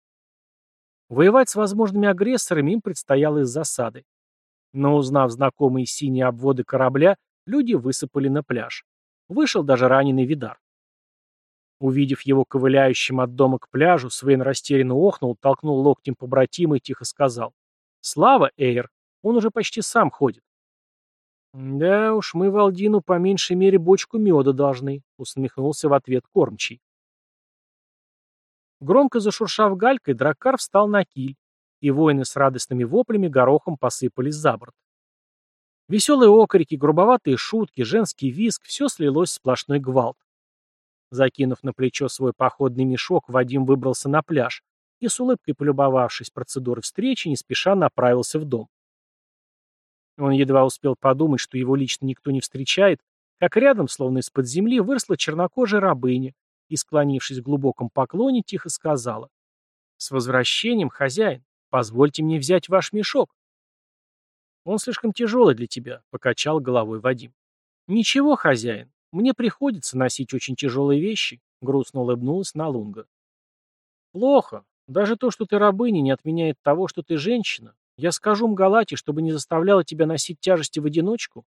Воевать с возможными агрессорами им предстояло из засады. Но узнав знакомые синие обводы корабля, люди высыпали на пляж. Вышел даже раненый Видар. Увидев его ковыляющим от дома к пляжу, Свен растерянно охнул, толкнул локтем побратима и тихо сказал. «Слава, Эйр! Он уже почти сам ходит». «Да уж, мы Валдину по меньшей мере бочку меда должны», — усмехнулся в ответ кормчий. Громко зашуршав галькой, драккар встал на киль, и воины с радостными воплями горохом посыпались за борт. Веселые окрики, грубоватые шутки, женский визг — все слилось в сплошной гвалт. Закинув на плечо свой походный мешок, Вадим выбрался на пляж и, с улыбкой полюбовавшись процедурой встречи, не спеша направился в дом. Он едва успел подумать, что его лично никто не встречает, как рядом, словно из-под земли, выросла чернокожая рабыня и, склонившись в глубоком поклоне, тихо сказала «С возвращением, хозяин, позвольте мне взять ваш мешок». «Он слишком тяжелый для тебя», — покачал головой Вадим. «Ничего, хозяин, мне приходится носить очень тяжелые вещи, грустно улыбнулась Налунга. Плохо. Даже то, что ты рабыня, не отменяет того, что ты женщина. Я скажу Мгалате, чтобы не заставляла тебя носить тяжести в одиночку,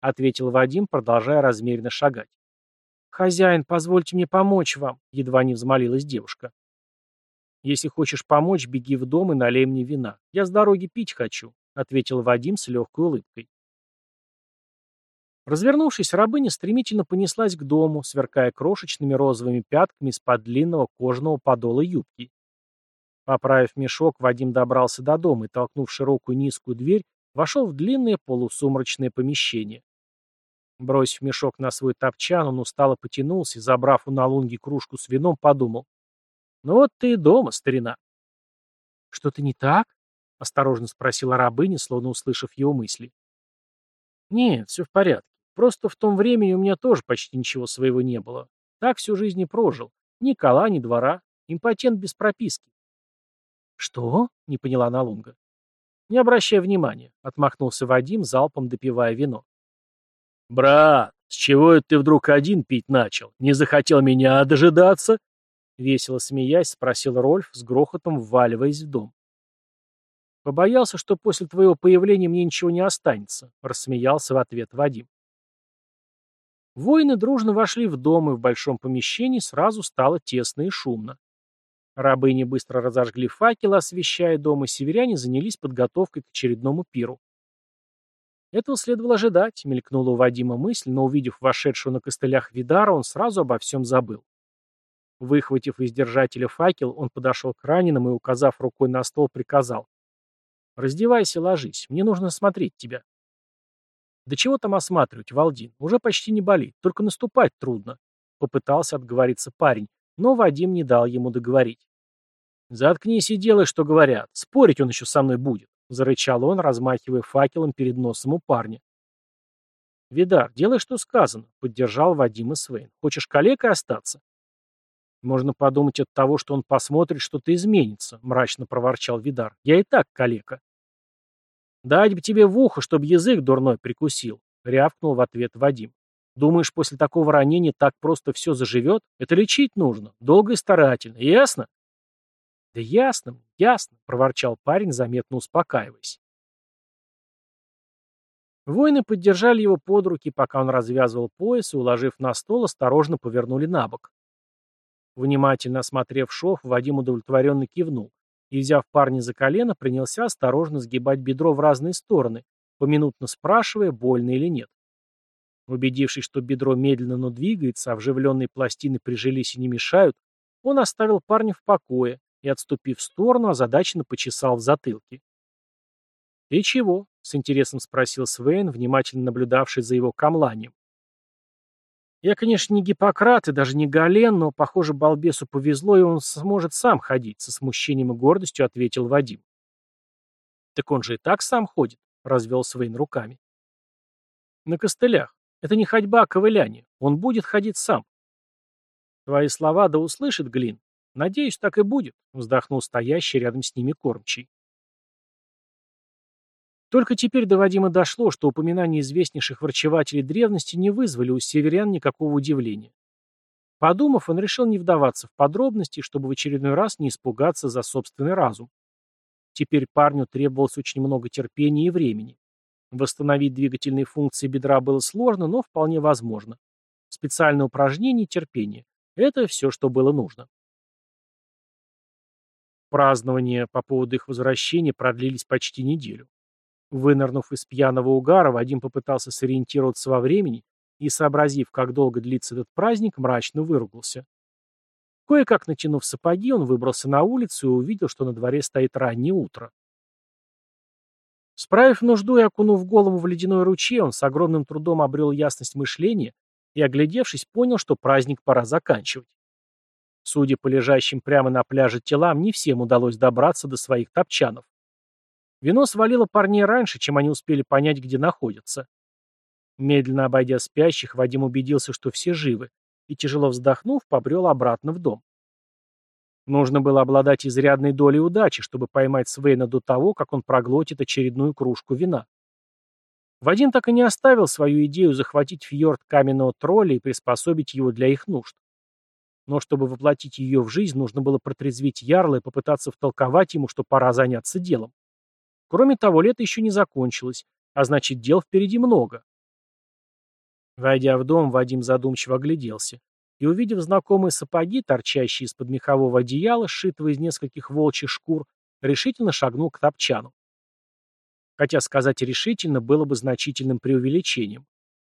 ответил Вадим, продолжая размеренно шагать. «Хозяин, позвольте мне помочь вам», — едва не взмолилась девушка. «Если хочешь помочь, беги в дом и налей мне вина. Я с дороги пить хочу», — ответил Вадим с легкой улыбкой. Развернувшись, рабыня стремительно понеслась к дому, сверкая крошечными розовыми пятками из-под длинного кожаного подола юбки. Поправив мешок, Вадим добрался до дома и, толкнув широкую низкую дверь, вошел в длинное полусумрачное помещение. Бросив мешок на свой топчан, он устало потянулся и, забрав у Налунги кружку с вином, подумал. «Ну вот ты и дома, старина». «Что-то не так?» — осторожно спросила рабыня, словно услышав его мысли. «Нет, все в порядке. Просто в том времени у меня тоже почти ничего своего не было. Так всю жизнь и прожил. Ни кола, ни двора. Импотент без прописки. «Что?» — не поняла Налунга. «Не обращай внимания», — отмахнулся Вадим, залпом допивая вино. «Брат, с чего это ты вдруг один пить начал? Не захотел меня дожидаться?» Весело смеясь, спросил Рольф, с грохотом вваливаясь в дом. «Побоялся, что после твоего появления мне ничего не останется», — рассмеялся в ответ Вадим. Воины дружно вошли в дом, и в большом помещении сразу стало тесно и шумно. Рабыни быстро разожгли факелы, освещая дом, и северяне занялись подготовкой к очередному пиру. Этого следовало ожидать, мелькнула у Вадима мысль, но увидев вошедшего на костылях Видара, он сразу обо всем забыл. Выхватив из держателя факел, он подошел к раненым и, указав рукой на стол, приказал. «Раздевайся, ложись. Мне нужно смотреть тебя». «Да чего там осматривать, Валдин? Уже почти не болит, только наступать трудно», — попытался отговориться парень, но Вадим не дал ему договорить. «Заткнись и делай, что говорят. Спорить он еще со мной будет», — зарычал он, размахивая факелом перед носом у парня. «Видар, делай, что сказано», — поддержал Вадим и Свейн. «Хочешь калекой остаться?» «Можно подумать от того, что он посмотрит, что-то изменится», — мрачно проворчал Видар. «Я и так калека». «Дать бы тебе в ухо, чтобы язык дурной прикусил», — рявкнул в ответ Вадим. «Думаешь, после такого ранения так просто все заживет? Это лечить нужно, долго и старательно, ясно?» «Да ясно, ясно», — проворчал парень, заметно успокаиваясь. Воины поддержали его под руки, пока он развязывал пояс и, уложив на стол, осторожно повернули на бок. Внимательно осмотрев шов, Вадим удовлетворенно кивнул и, взяв парня за колено, принялся осторожно сгибать бедро в разные стороны, поминутно спрашивая, больно или нет. Убедившись, что бедро медленно, но двигается, а вживленные пластины прижились и не мешают, он оставил парня в покое и, отступив в сторону, озадаченно почесал в затылке. «Ты чего?» — с интересом спросил Свен, внимательно наблюдавший за его камланием. Я, конечно, не Гиппократ и даже не Гален, но, похоже, балбесу повезло, и он сможет сам ходить, со смущением и гордостью ответил Вадим. Так он же и так сам ходит, развел Свейн руками. На костылях. Это не ходьба, а ковыляние. Он будет ходить сам. Твои слова да услышит Глин. Надеюсь, так и будет, вздохнул стоящий рядом с ними кормчий. Только теперь до Вадима дошло, что упоминания известнейших врачевателей древности не вызвали у северян никакого удивления. Подумав, он решил не вдаваться в подробности, чтобы в очередной раз не испугаться за собственный разум. Теперь парню требовалось очень много терпения и времени. Восстановить двигательные функции бедра было сложно, но вполне возможно. Специальное упражнение и терпение – это все, что было нужно. Празднования по поводу их возвращения продлились почти неделю. Вынырнув из пьяного угара, Вадим попытался сориентироваться во времени и, сообразив, как долго длится этот праздник, мрачно выругался. Кое-как натянув сапоги, он выбрался на улицу и увидел, что на дворе стоит раннее утро. Справив нужду и окунув голову в ледяной ручей, он с огромным трудом обрел ясность мышления и, оглядевшись, понял, что праздник пора заканчивать. Судя по лежащим прямо на пляже телам, не всем удалось добраться до своих топчанов. Вино свалило парней раньше, чем они успели понять, где находятся. Медленно обойдя спящих, Вадим убедился, что все живы, и, тяжело вздохнув, побрел обратно в дом. Нужно было обладать изрядной долей удачи, чтобы поймать Свейна до того, как он проглотит очередную кружку вина. Вадим так и не оставил свою идею захватить фьорд каменного тролля и приспособить его для их нужд. Но чтобы воплотить ее в жизнь, нужно было протрезвить Ярла и попытаться втолковать ему, что пора заняться делом. Кроме того, лето еще не закончилось, а значит, дел впереди много. Войдя в дом, Вадим задумчиво огляделся и, увидев знакомые сапоги, торчащие из-под мехового одеяла, сшитого из нескольких волчьих шкур, решительно шагнул к топчану. Хотя сказать решительно было бы значительным преувеличением.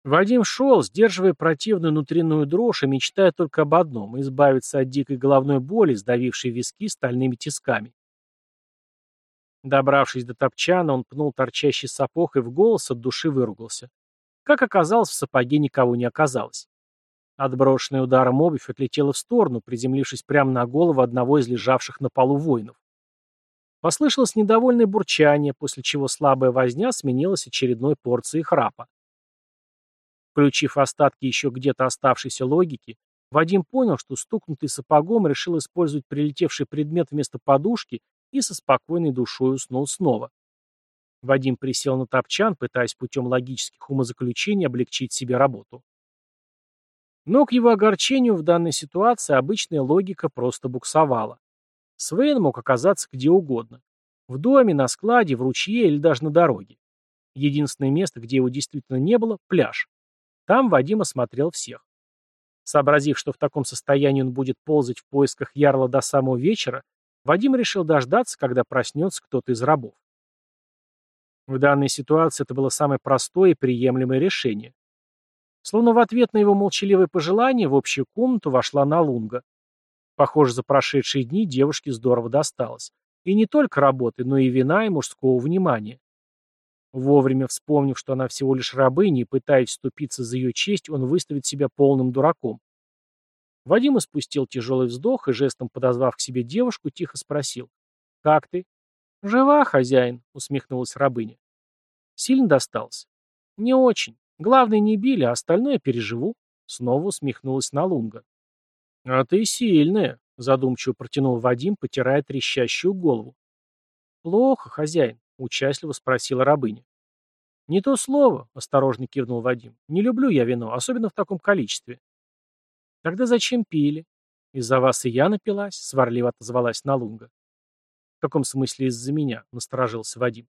Вадим шел, сдерживая противную внутреннюю дрожь и мечтая только об одном – избавиться от дикой головной боли, сдавившей виски стальными тисками. Добравшись до топчана, он пнул торчащий сапог и в голос от души выругался. Как оказалось, в сапоге никого не оказалось. Отброшенная ударом обувь отлетела в сторону, приземлившись прямо на голову одного из лежавших на полу воинов. Послышалось недовольное бурчание, после чего слабая возня сменилась очередной порцией храпа. Включив остатки еще где-то оставшейся логики, Вадим понял, что стукнутый сапогом решил использовать прилетевший предмет вместо подушки и со спокойной душой уснул снова. Вадим присел на топчан, пытаясь путем логических умозаключений облегчить себе работу. Но к его огорчению в данной ситуации обычная логика просто буксовала. Свейн мог оказаться где угодно. В доме, на складе, в ручье или даже на дороге. Единственное место, где его действительно не было – пляж. Там Вадим осмотрел всех. Сообразив, что в таком состоянии он будет ползать в поисках ярла до самого вечера, Вадим решил дождаться, когда проснется кто-то из рабов. В данной ситуации это было самое простое и приемлемое решение. Словно в ответ на его молчаливое пожелание в общую комнату вошла Налунга. Похоже, за прошедшие дни девушке здорово досталось. И не только работы, но и вина, и мужского внимания. Вовремя вспомнив, что она всего лишь рабыня, и пытаясь вступиться за ее честь, он выставит себя полным дураком. Вадим испустил тяжелый вздох и, жестом подозвав к себе девушку, тихо спросил. «Как ты?» «Жива, хозяин», — усмехнулась рабыня. «Сильно досталось?» «Не очень. Главное, не били, а остальное переживу», — снова усмехнулась Налунга. «А ты сильная», — задумчиво протянул Вадим, потирая трещащую голову. «Плохо, хозяин», — участливо спросила рабыня. «Не то слово», — осторожно кивнул Вадим. «Не люблю я вино, особенно в таком количестве». «Тогда зачем пили?» «Из-за вас и я напилась», — сварливо отозвалась Налунга. «В каком смысле из-за меня?» — насторожился Вадим.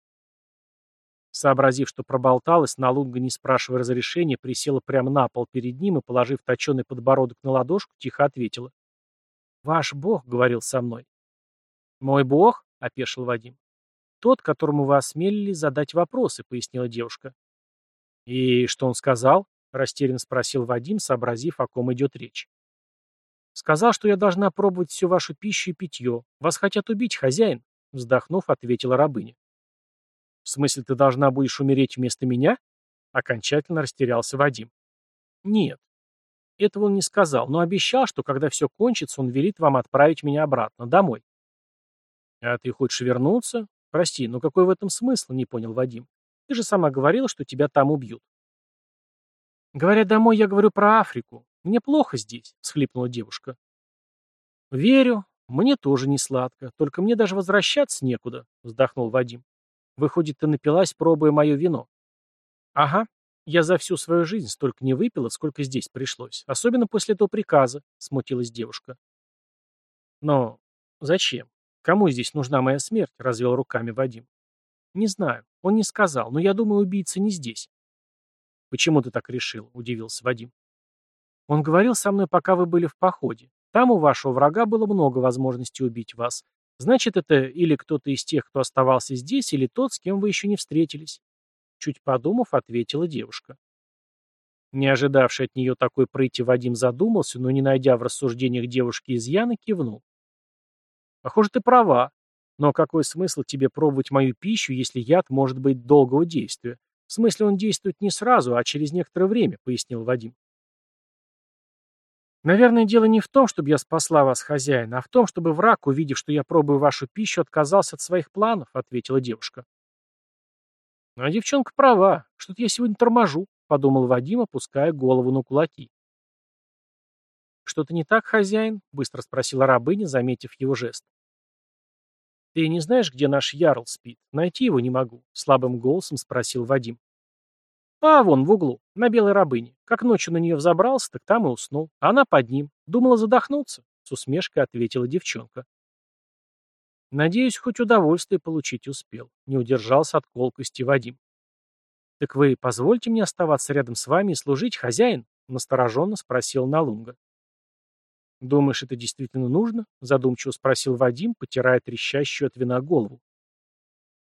Сообразив, что проболталась, Налунга, не спрашивая разрешения, присела прямо на пол перед ним и, положив точеный подбородок на ладошку, тихо ответила. «Ваш бог говорил со мной». «Мой бог?» — опешил Вадим. «Тот, которому вы осмелились задать вопросы», — пояснила девушка. «И что он сказал?» — растерянно спросил Вадим, сообразив, о ком идет речь. «Сказал, что я должна пробовать всю вашу пищу и питье. Вас хотят убить, хозяин», — вздохнув, ответила рабыня. «В смысле, ты должна будешь умереть вместо меня?» Окончательно растерялся Вадим. «Нет. Этого он не сказал, но обещал, что когда все кончится, он велит вам отправить меня обратно, домой». «А ты хочешь вернуться? Прости, но какой в этом смысл?» — не понял Вадим. «Ты же сама говорила, что тебя там убьют». «Говоря домой, я говорю про Африку. Мне плохо здесь», — всхлипнула девушка. «Верю. Мне тоже не сладко. Только мне даже возвращаться некуда», — вздохнул Вадим. Выходит, ты напилась, пробуя мое вино. Ага. Я за всю свою жизнь столько не выпила, сколько здесь пришлось. Особенно после этого приказа, смутилась девушка. Но зачем? Кому здесь нужна моя смерть? Развел руками Вадим. Не знаю. Он не сказал, но я думаю, убийца не здесь. Почему ты так решил? Удивился Вадим. Он говорил со мной, пока вы были в походе. Там у вашего врага было много возможностей убить вас. Значит, это или кто-то из тех, кто оставался здесь, или тот, с кем вы еще не встретились. Чуть подумав, ответила девушка. Не ожидавший от нее такой прыти, Вадим задумался, но, не найдя в рассуждениях девушки изъяна, кивнул. «Похоже, ты права. Но какой смысл тебе пробовать мою пищу, если яд может быть долгого действия? В смысле, он действует не сразу, а через некоторое время», — пояснил Вадим. Наверное, дело не в том, чтобы я спасла вас, хозяин, а в том, чтобы враг, увидев, что я пробую вашу пищу, отказался от своих планов, ответила девушка. А девчонка права, что-то я сегодня торможу, подумал Вадим, опуская голову на кулаки. Что-то не так, хозяин? быстро спросила рабыня, заметив его жест. Ты не знаешь, где наш ярл спит? Найти его не могу, слабым голосом спросил Вадим. А, вон, в углу, на белой рабыне. Как ночью на нее взобрался, так там и уснул. А она под ним. Думала задохнуться, с усмешкой ответила девчонка. Надеюсь, хоть удовольствие получить успел. Не удержался от колкости Вадим. «Так вы позвольте мне оставаться рядом с вами и служить, хозяин?» — настороженно спросил Налунга. «Думаешь, это действительно нужно?» — задумчиво спросил Вадим, потирая трещащую от вина голову.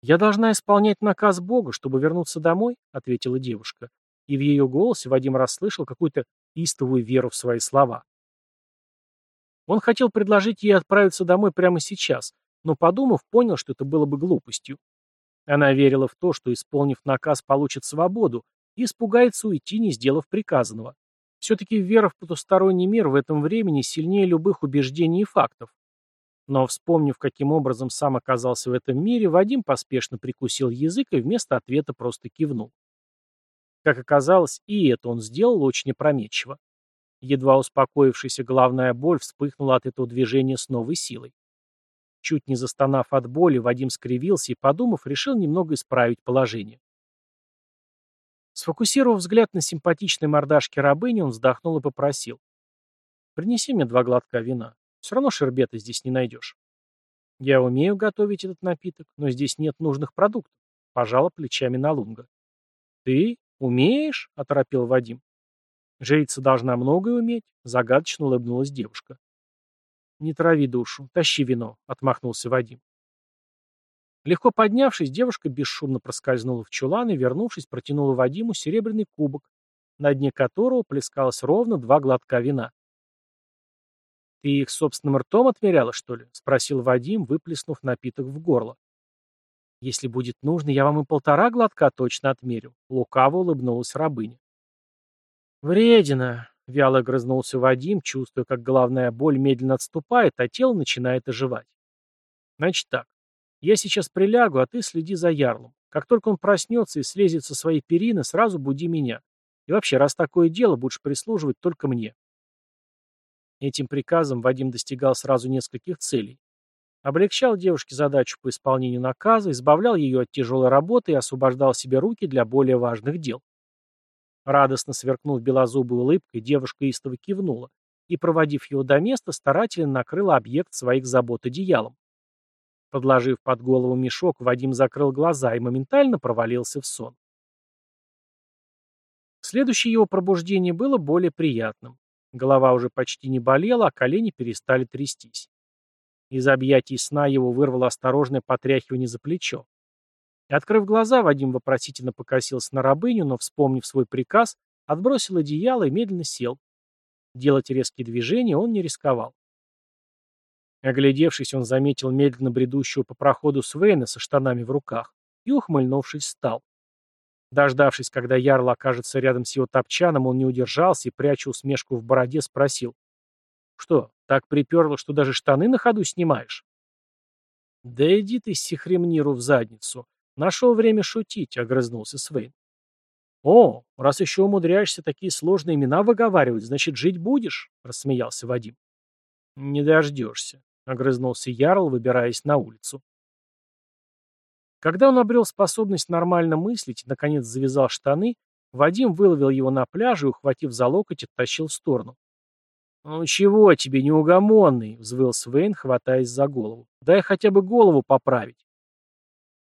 «Я должна исполнять наказ Бога, чтобы вернуться домой», — ответила девушка. И в ее голосе Вадим расслышал какую-то истовую веру в свои слова. Он хотел предложить ей отправиться домой прямо сейчас, но, подумав, понял, что это было бы глупостью. Она верила в то, что, исполнив наказ, получит свободу, и испугается уйти, не сделав приказанного. Все-таки вера в потусторонний мир в этом времени сильнее любых убеждений и фактов. Но, вспомнив, каким образом сам оказался в этом мире, Вадим поспешно прикусил язык и вместо ответа просто кивнул. Как оказалось, и это он сделал очень опрометчиво. Едва успокоившаяся головная боль вспыхнула от этого движения с новой силой. Чуть не застонав от боли, Вадим скривился и, подумав, решил немного исправить положение. Сфокусировав взгляд на симпатичной мордашке рабыни, он вздохнул и попросил. «Принеси мне два глотка вина. Все равно шербета здесь не найдешь. Я умею готовить этот напиток, но здесь нет нужных продуктов. Пожала плечами на лунга. Ты умеешь? Оторопил Вадим. Жрица должна многое уметь, загадочно улыбнулась девушка. Не трави душу, тащи вино, отмахнулся Вадим. Легко поднявшись, девушка бесшумно проскользнула в чулан и, вернувшись, протянула Вадиму серебряный кубок, на дне которого плескалось ровно два глотка вина. «Ты их собственным ртом отмеряла, что ли?» — спросил Вадим, выплеснув напиток в горло. «Если будет нужно, я вам и полтора глотка точно отмерю», — лукаво улыбнулась рабыня. «Вредина!» — вяло грызнулся Вадим, чувствуя, как головная боль медленно отступает, а тело начинает оживать. «Значит так. Я сейчас прилягу, а ты следи за ярлом. Как только он проснется и слезет со своей перины, сразу буди меня. И вообще, раз такое дело, будешь прислуживать только мне». Этим приказом Вадим достигал сразу нескольких целей. Облегчал девушке задачу по исполнению наказа, избавлял ее от тяжелой работы и освобождал себе руки для более важных дел. Радостно сверкнув белозубой улыбкой, девушка истово кивнула и, проводив его до места, старательно накрыла объект своих забот одеялом. Подложив под голову мешок, Вадим закрыл глаза и моментально провалился в сон. Следующее его пробуждение было более приятным. Голова уже почти не болела, а колени перестали трястись. Из объятий сна его вырвало осторожное потряхивание за плечо. И, открыв глаза, Вадим вопросительно покосился на рабыню, но, вспомнив свой приказ, отбросил одеяло и медленно сел. Делать резкие движения он не рисковал. Оглядевшись, он заметил медленно бредущего по проходу Свейна со штанами в руках и, ухмыльнувшись, встал. Дождавшись, когда Ярл окажется рядом с его топчаном, он не удержался и, пряча усмешку в бороде, спросил. «Что, так приперло, что даже штаны на ходу снимаешь?» «Да иди ты сихремниру в задницу. Нашел время шутить», — огрызнулся Свейн. «О, раз еще умудряешься такие сложные имена выговаривать, значит, жить будешь?» — рассмеялся Вадим. «Не дождешься», — огрызнулся Ярл, выбираясь на улицу. Когда он обрел способность нормально мыслить и, наконец, завязал штаны, Вадим выловил его на пляже и, ухватив за локоть, оттащил в сторону. «Ну чего тебе, неугомонный?» — взвыл Свейн, хватаясь за голову. «Дай хотя бы голову поправить».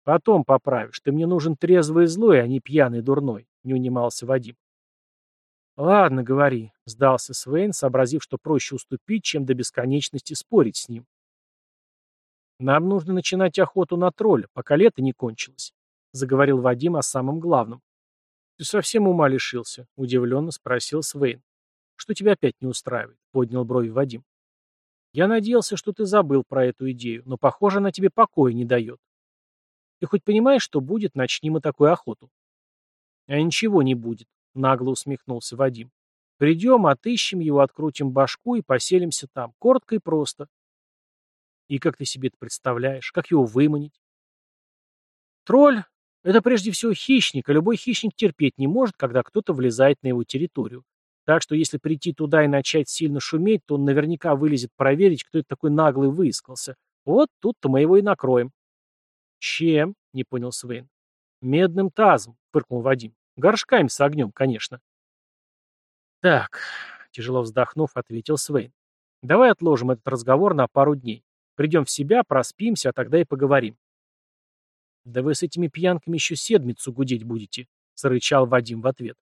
«Потом поправишь. Ты мне нужен трезвый и злой, а не пьяный дурной», — не унимался Вадим. «Ладно, говори», — сдался Свейн, сообразив, что проще уступить, чем до бесконечности спорить с ним. «Нам нужно начинать охоту на тролля, пока лето не кончилось», — заговорил Вадим о самом главном. «Ты совсем ума лишился?» — удивленно спросил Свейн. «Что тебя опять не устраивает?» — поднял брови Вадим. «Я надеялся, что ты забыл про эту идею, но, похоже, она тебе покоя не дает. Ты хоть понимаешь, что будет, начни мы такую охоту?» «А ничего не будет», — нагло усмехнулся Вадим. «Придем, отыщем его, открутим башку и поселимся там. Коротко и просто. И как ты себе это представляешь? Как его выманить? Тролль — это прежде всего хищник, а любой хищник терпеть не может, когда кто-то влезает на его территорию. Так что если прийти туда и начать сильно шуметь, то он наверняка вылезет проверить, кто это такой наглый выискался. Вот тут-то мы его и накроем. Чем? — не понял Свейн. Медным тазом, — фыркнул Вадим. Горшками с огнем, конечно. Так, тяжело вздохнув, ответил Свейн. Давай отложим этот разговор на пару дней. Придем в себя, проспимся, а тогда и поговорим. Да вы с этими пьянками еще седмицу гудеть будете, зарычал Вадим в ответ.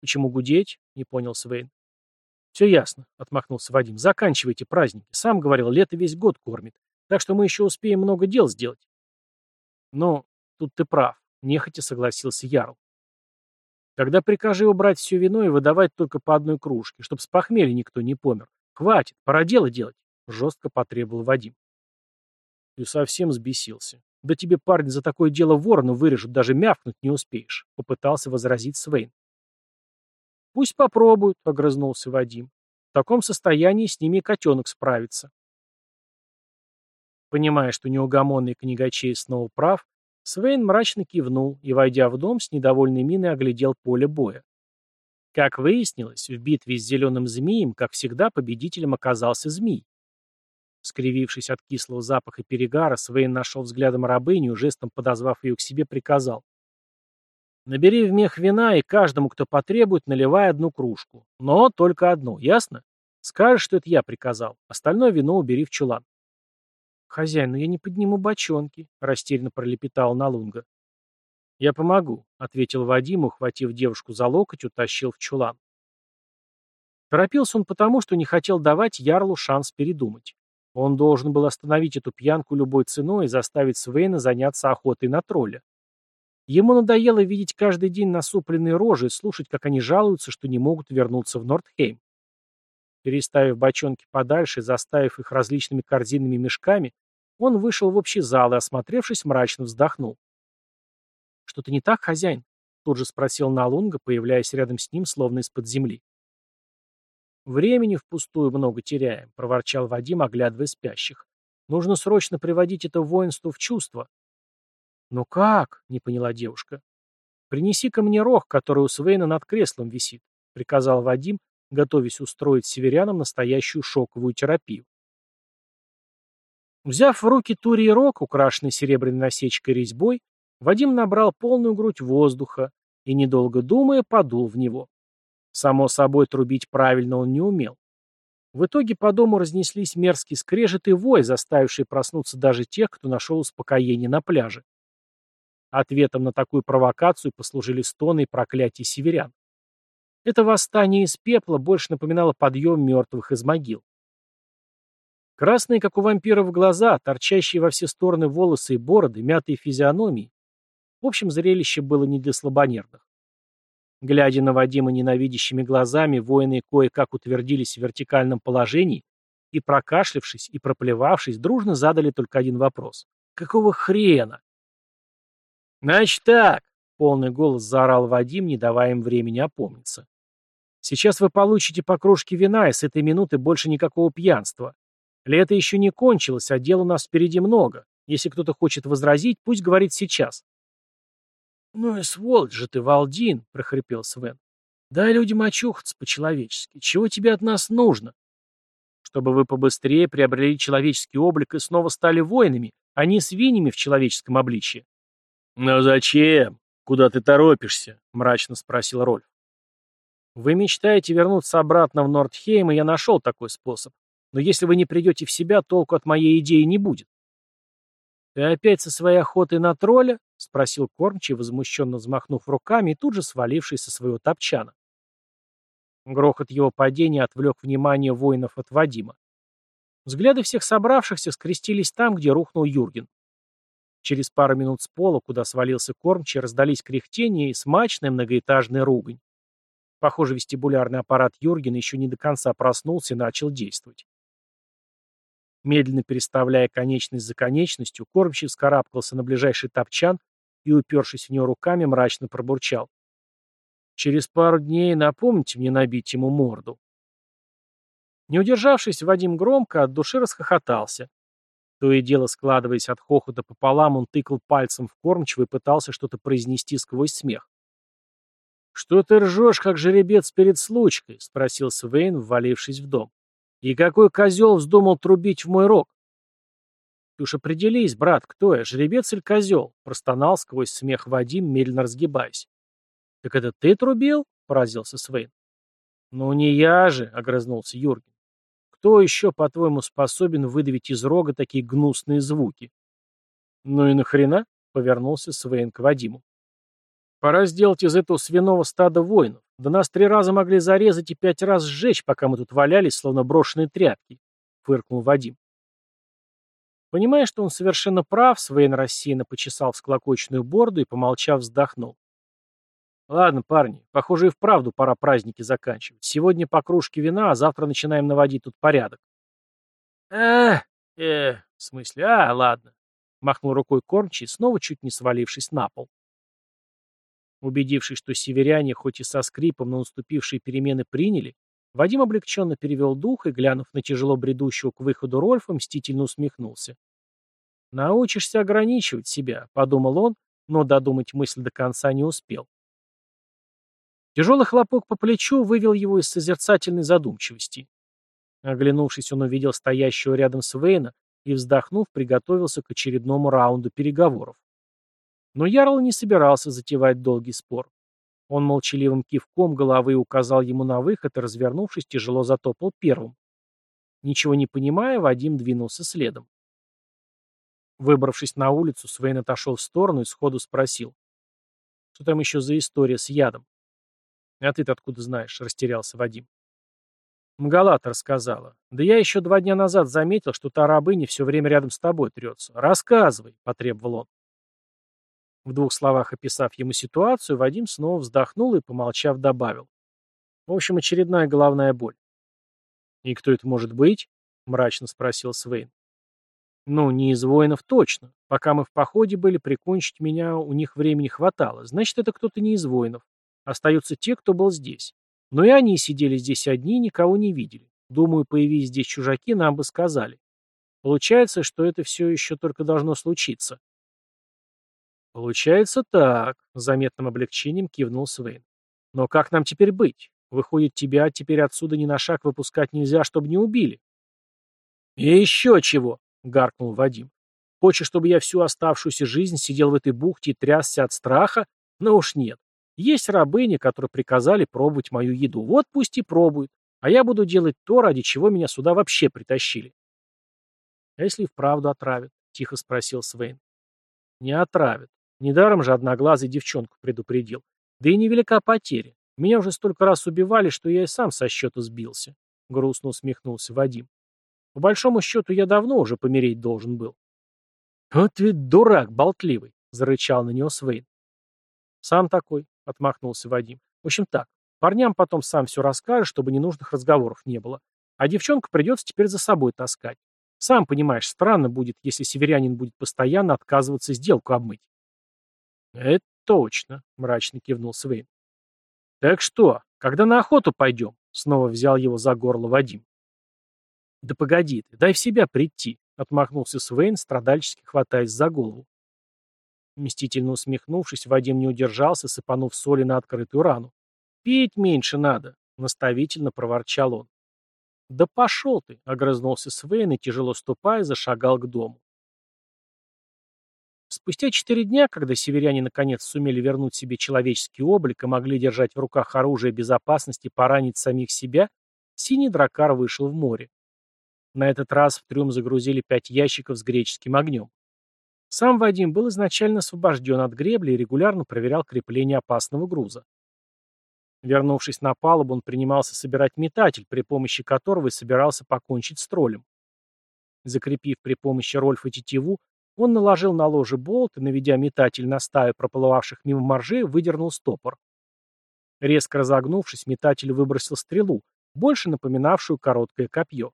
Почему гудеть? Не понял Свейн. Все ясно, отмахнулся Вадим. Заканчивайте праздники. Сам говорил, лето весь год кормит. Так что мы еще успеем много дел сделать. Ну, тут ты прав, нехотя согласился Ярл. Тогда прикажи убрать все вино и выдавать только по одной кружке, чтобы с похмелья никто не помер. Хватит, пора дело делать. Жестко потребовал Вадим. Ты совсем взбесился. Да тебе, парень, за такое дело ворону вырежут, даже мявкнуть не успеешь, попытался возразить Свейн. Пусть попробуют, огрызнулся Вадим. В таком состоянии с ними котенок справится. Понимая, что неугомонный книгачей снова прав, Свейн мрачно кивнул и, войдя в дом, с недовольной миной оглядел поле боя. Как выяснилось, в битве с зеленым змеем, как всегда, победителем оказался змей. Скривившись от кислого запаха перегара, Свейн нашел взглядом рабыню, жестом подозвав ее к себе, приказал. «Набери в мех вина и каждому, кто потребует, наливай одну кружку. Но только одну, ясно? Скажешь, что это я приказал. Остальное вино убери в чулан». «Хозяин, но я не подниму бочонки», — растерянно пролепетал Налунга. «Я помогу», — ответил Вадим, ухватив девушку за локоть, утащил в чулан. Торопился он потому, что не хотел давать Ярлу шанс передумать. Он должен был остановить эту пьянку любой ценой и заставить Свейна заняться охотой на тролля. Ему надоело видеть каждый день насупленные рожи и слушать, как они жалуются, что не могут вернуться в Нордхейм. Переставив бочонки подальше заставив их различными корзинами и мешками, он вышел в общий зал и, осмотревшись, мрачно вздохнул. «Что-то не так, хозяин?» — тут же спросил Налунга, появляясь рядом с ним, словно из-под земли. «Времени впустую много теряем», — проворчал Вадим, оглядывая спящих. «Нужно срочно приводить это воинство в чувство». «Ну как?» — не поняла девушка. «Принеси-ка мне рог, который у Свейна над креслом висит», — приказал Вадим, готовясь устроить северянам настоящую шоковую терапию. Взяв в руки Турий рог, украшенный серебряной насечкой резьбой, Вадим набрал полную грудь воздуха и, недолго думая, подул в него. Само собой, трубить правильно он не умел. В итоге по дому разнеслись мерзкий скрежет и вой, заставивший проснуться даже тех, кто нашел успокоение на пляже. Ответом на такую провокацию послужили стоны и проклятия северян. Это восстание из пепла больше напоминало подъем мертвых из могил. Красные, как у вампиров, глаза, торчащие во все стороны волосы и бороды, мятые физиономии. В общем, зрелище было не для слабонервных. Глядя на Вадима ненавидящими глазами, воины кое-как утвердились в вертикальном положении и, прокашлявшись и проплевавшись, дружно задали только один вопрос. «Какого хрена?» «Значит так!» — полный голос заорал Вадим, не давая им времени опомниться. «Сейчас вы получите по кружке вина, и с этой минуты больше никакого пьянства. Лето еще не кончилось, а дел у нас впереди много. Если кто-то хочет возразить, пусть говорит сейчас». «Ну и сволочь же ты, Валдин!» — прохрипел Свен. «Дай людям очухаться по-человечески. Чего тебе от нас нужно?» «Чтобы вы побыстрее приобрели человеческий облик и снова стали воинами, а не свиньями в человеческом обличье». «Но зачем? Куда ты торопишься?» — мрачно спросил Рольф. «Вы мечтаете вернуться обратно в Нордхейм, и я нашел такой способ. Но если вы не придете в себя, толку от моей идеи не будет». «Ты опять со своей охотой на тролля?» — спросил Кормчий, возмущенно взмахнув руками и тут же свалившись со своего топчана. Грохот его падения отвлек внимание воинов от Вадима. Взгляды всех собравшихся скрестились там, где рухнул Юрген. Через пару минут с пола, куда свалился кормчий, раздались кряхтения и смачная многоэтажная ругань. Похоже, вестибулярный аппарат Юргена еще не до конца проснулся и начал действовать. Медленно переставляя конечность за конечностью, кормчий вскарабкался на ближайший топчан и, упершись в него руками, мрачно пробурчал. «Через пару дней напомните мне набить ему морду». Не удержавшись, Вадим громко от души расхохотался. То и дело, складываясь от хохота пополам, он тыкал пальцем в кормчего и пытался что-то произнести сквозь смех. «Что ты ржешь, как жеребец перед случкой?» — спросил Свейн, ввалившись в дом. «И какой козел вздумал трубить в мой рог?» «Ты уж определись, брат, кто я, жеребец или козел?» — простонал сквозь смех Вадим, медленно разгибаясь. «Так это ты трубил?» — поразился Свейн. «Ну не я же», — огрызнулся Юрген. Кто еще, по-твоему, способен выдавить из рога такие гнусные звуки? Ну и нахрена? Повернулся Свейн к Вадиму. Пора сделать из этого свиного стада воинов. Да нас три раза могли зарезать и пять раз сжечь, пока мы тут валялись, словно брошенные тряпки, фыркнул Вадим. Понимая, что он совершенно прав, Свейн рассеянно почесал всклокоченную борду и, помолчав, вздохнул. Ладно, парни, похоже и вправду пора праздники заканчивать. Сегодня по кружке вина, а завтра начинаем наводить тут порядок. Эх, э, в смысле, а, ладно. Махнул рукой кормчий, снова чуть не свалившись на пол. Убедившись, что северяне, хоть и со скрипом, но наступившие перемены приняли, Вадим облегченно перевел дух и, глянув на тяжело бредущего к выходу Рольфа, мстительно усмехнулся. «Научишься ограничивать себя», — подумал он, но додумать мысль до конца не успел. Тяжелый хлопок по плечу вывел его из созерцательной задумчивости. Оглянувшись, он увидел стоящего рядом с Вейна и, вздохнув, приготовился к очередному раунду переговоров. Но Ярл не собирался затевать долгий спор. Он молчаливым кивком головы указал ему на выход и, развернувшись, тяжело затопал первым. Ничего не понимая, Вадим двинулся следом. Выбравшись на улицу, Свейн отошел в сторону и сходу спросил. Что там еще за история с ядом? «А ты-то откуда знаешь?» — растерялся Вадим. Мгалата рассказала. «Да я еще два дня назад заметил, что та рабыня все время рядом с тобой трется. Рассказывай!» — потребовал он. В двух словах описав ему ситуацию, Вадим снова вздохнул и, помолчав, добавил. В общем, очередная головная боль. «И кто это может быть?» — мрачно спросил Свейн. «Ну, не из воинов точно. Пока мы в походе были, прикончить меня у них времени хватало. Значит, это кто-то не из воинов. Остаются те, кто был здесь. Но и они сидели здесь одни и никого не видели. Думаю, появись здесь чужаки, нам бы сказали. Получается, что это все еще только должно случиться. Получается так, с заметным облегчением кивнул Свейн. Но как нам теперь быть? Выходит, тебя теперь отсюда ни на шаг выпускать нельзя, чтобы не убили. И еще чего, гаркнул Вадим. Хочешь, чтобы я всю оставшуюся жизнь сидел в этой бухте и трясся от страха? Ну уж нет. Есть рабыни, которые приказали пробовать мою еду. Вот пусть и пробуют. А я буду делать то, ради чего меня сюда вообще притащили. А если и вправду отравят? Тихо спросил Свейн. Не отравят. Недаром же одноглазый девчонку предупредил. Да и невелика потеря. Меня уже столько раз убивали, что я и сам со счета сбился. Грустно усмехнулся Вадим. По большому счету, я давно уже помереть должен был. Вот ведь дурак болтливый, зарычал на него Свейн. Сам такой, отмахнулся Вадим. В общем так, парням потом сам все расскажешь, чтобы ненужных разговоров не было. А девчонку придется теперь за собой таскать. Сам понимаешь, странно будет, если северянин будет постоянно отказываться сделку обмыть. Это точно, мрачно кивнул Свейн. Так что, когда на охоту пойдем? Снова взял его за горло Вадим. Да погоди ты, дай в себя прийти, отмахнулся Свейн, страдальчески хватаясь за голову. Мстительно усмехнувшись, Вадим не удержался, сыпанув соли на открытую рану. «Пить меньше надо», — наставительно проворчал он. «Да пошел ты!» — огрызнулся Свейн и, тяжело ступая, зашагал к дому. Спустя четыре дня, когда северяне наконец сумели вернуть себе человеческий облик и могли держать в руках оружие безопасности поранить самих себя, синий дракар вышел в море. На этот раз в трюм загрузили пять ящиков с греческим огнем. Сам Вадим был изначально освобожден от гребли и регулярно проверял крепление опасного груза. Вернувшись на палубу, он принимался собирать метатель, при помощи которого и собирался покончить с троллем. Закрепив при помощи Рольфа тетиву, он наложил на ложе болт и, наведя метатель на стаю проплывавших мимо моржей, выдернул стопор. Резко разогнувшись, метатель выбросил стрелу, больше напоминавшую короткое копье.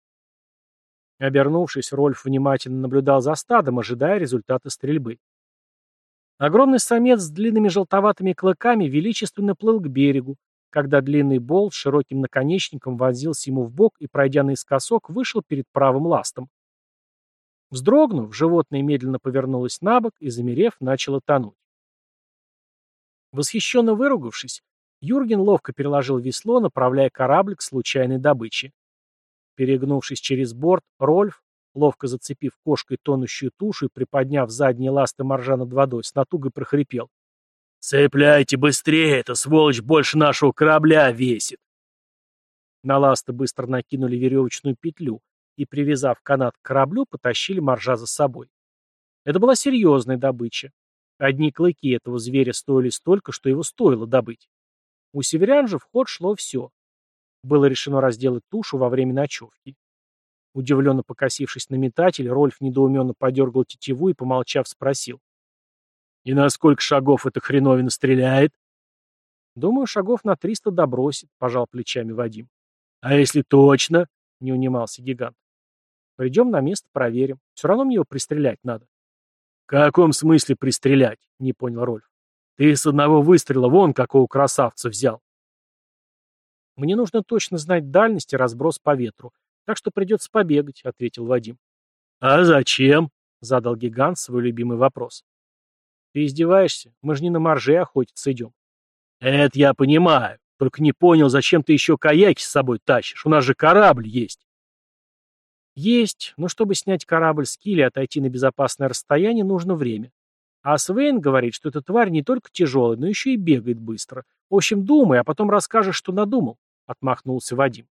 Обернувшись, Рольф внимательно наблюдал за стадом, ожидая результата стрельбы. Огромный самец с длинными желтоватыми клыками величественно плыл к берегу, когда длинный болт с широким наконечником вонзился ему в бок и, пройдя наискосок, вышел перед правым ластом. Вздрогнув, животное медленно повернулось на бок и, замерев, начало тонуть. Восхищенно выругавшись, Юрген ловко переложил весло, направляя корабль к случайной добыче. Перегнувшись через борт, Рольф, ловко зацепив кошкой тонущую тушу и приподняв задние ласты моржа над водой, с натугой прохрипел. «Цепляйте быстрее, эта сволочь больше нашего корабля весит!» На ласты быстро накинули веревочную петлю и, привязав канат к кораблю, потащили моржа за собой. Это была серьезная добыча. Одни клыки этого зверя стоили столько, что его стоило добыть. У северян же в ход шло все. Было решено разделать тушу во время ночевки. Удивленно покосившись на метатель, Рольф недоуменно подергал тетиву и, помолчав, спросил. «И на сколько шагов эта хреновина стреляет?» «Думаю, шагов на триста добросит», — пожал плечами Вадим. «А если точно?» — не унимался гигант. «Придем на место, проверим. Все равно мне его пристрелять надо». «В каком смысле пристрелять?» — не понял Рольф. «Ты с одного выстрела вон какого красавца взял». «Мне нужно точно знать дальность и разброс по ветру, так что придется побегать», — ответил Вадим. «А зачем?» — задал гигант свой любимый вопрос. «Ты издеваешься? Мы же не на морже охотиться идем». «Это я понимаю. Только не понял, зачем ты еще каяки с собой тащишь? У нас же корабль есть». «Есть, но чтобы снять корабль с киля и отойти на безопасное расстояние, нужно время. А Свейн говорит, что эта тварь не только тяжелая, но еще и бегает быстро. В общем, думай, а потом расскажешь, что надумал. — отмахнулся Вадим.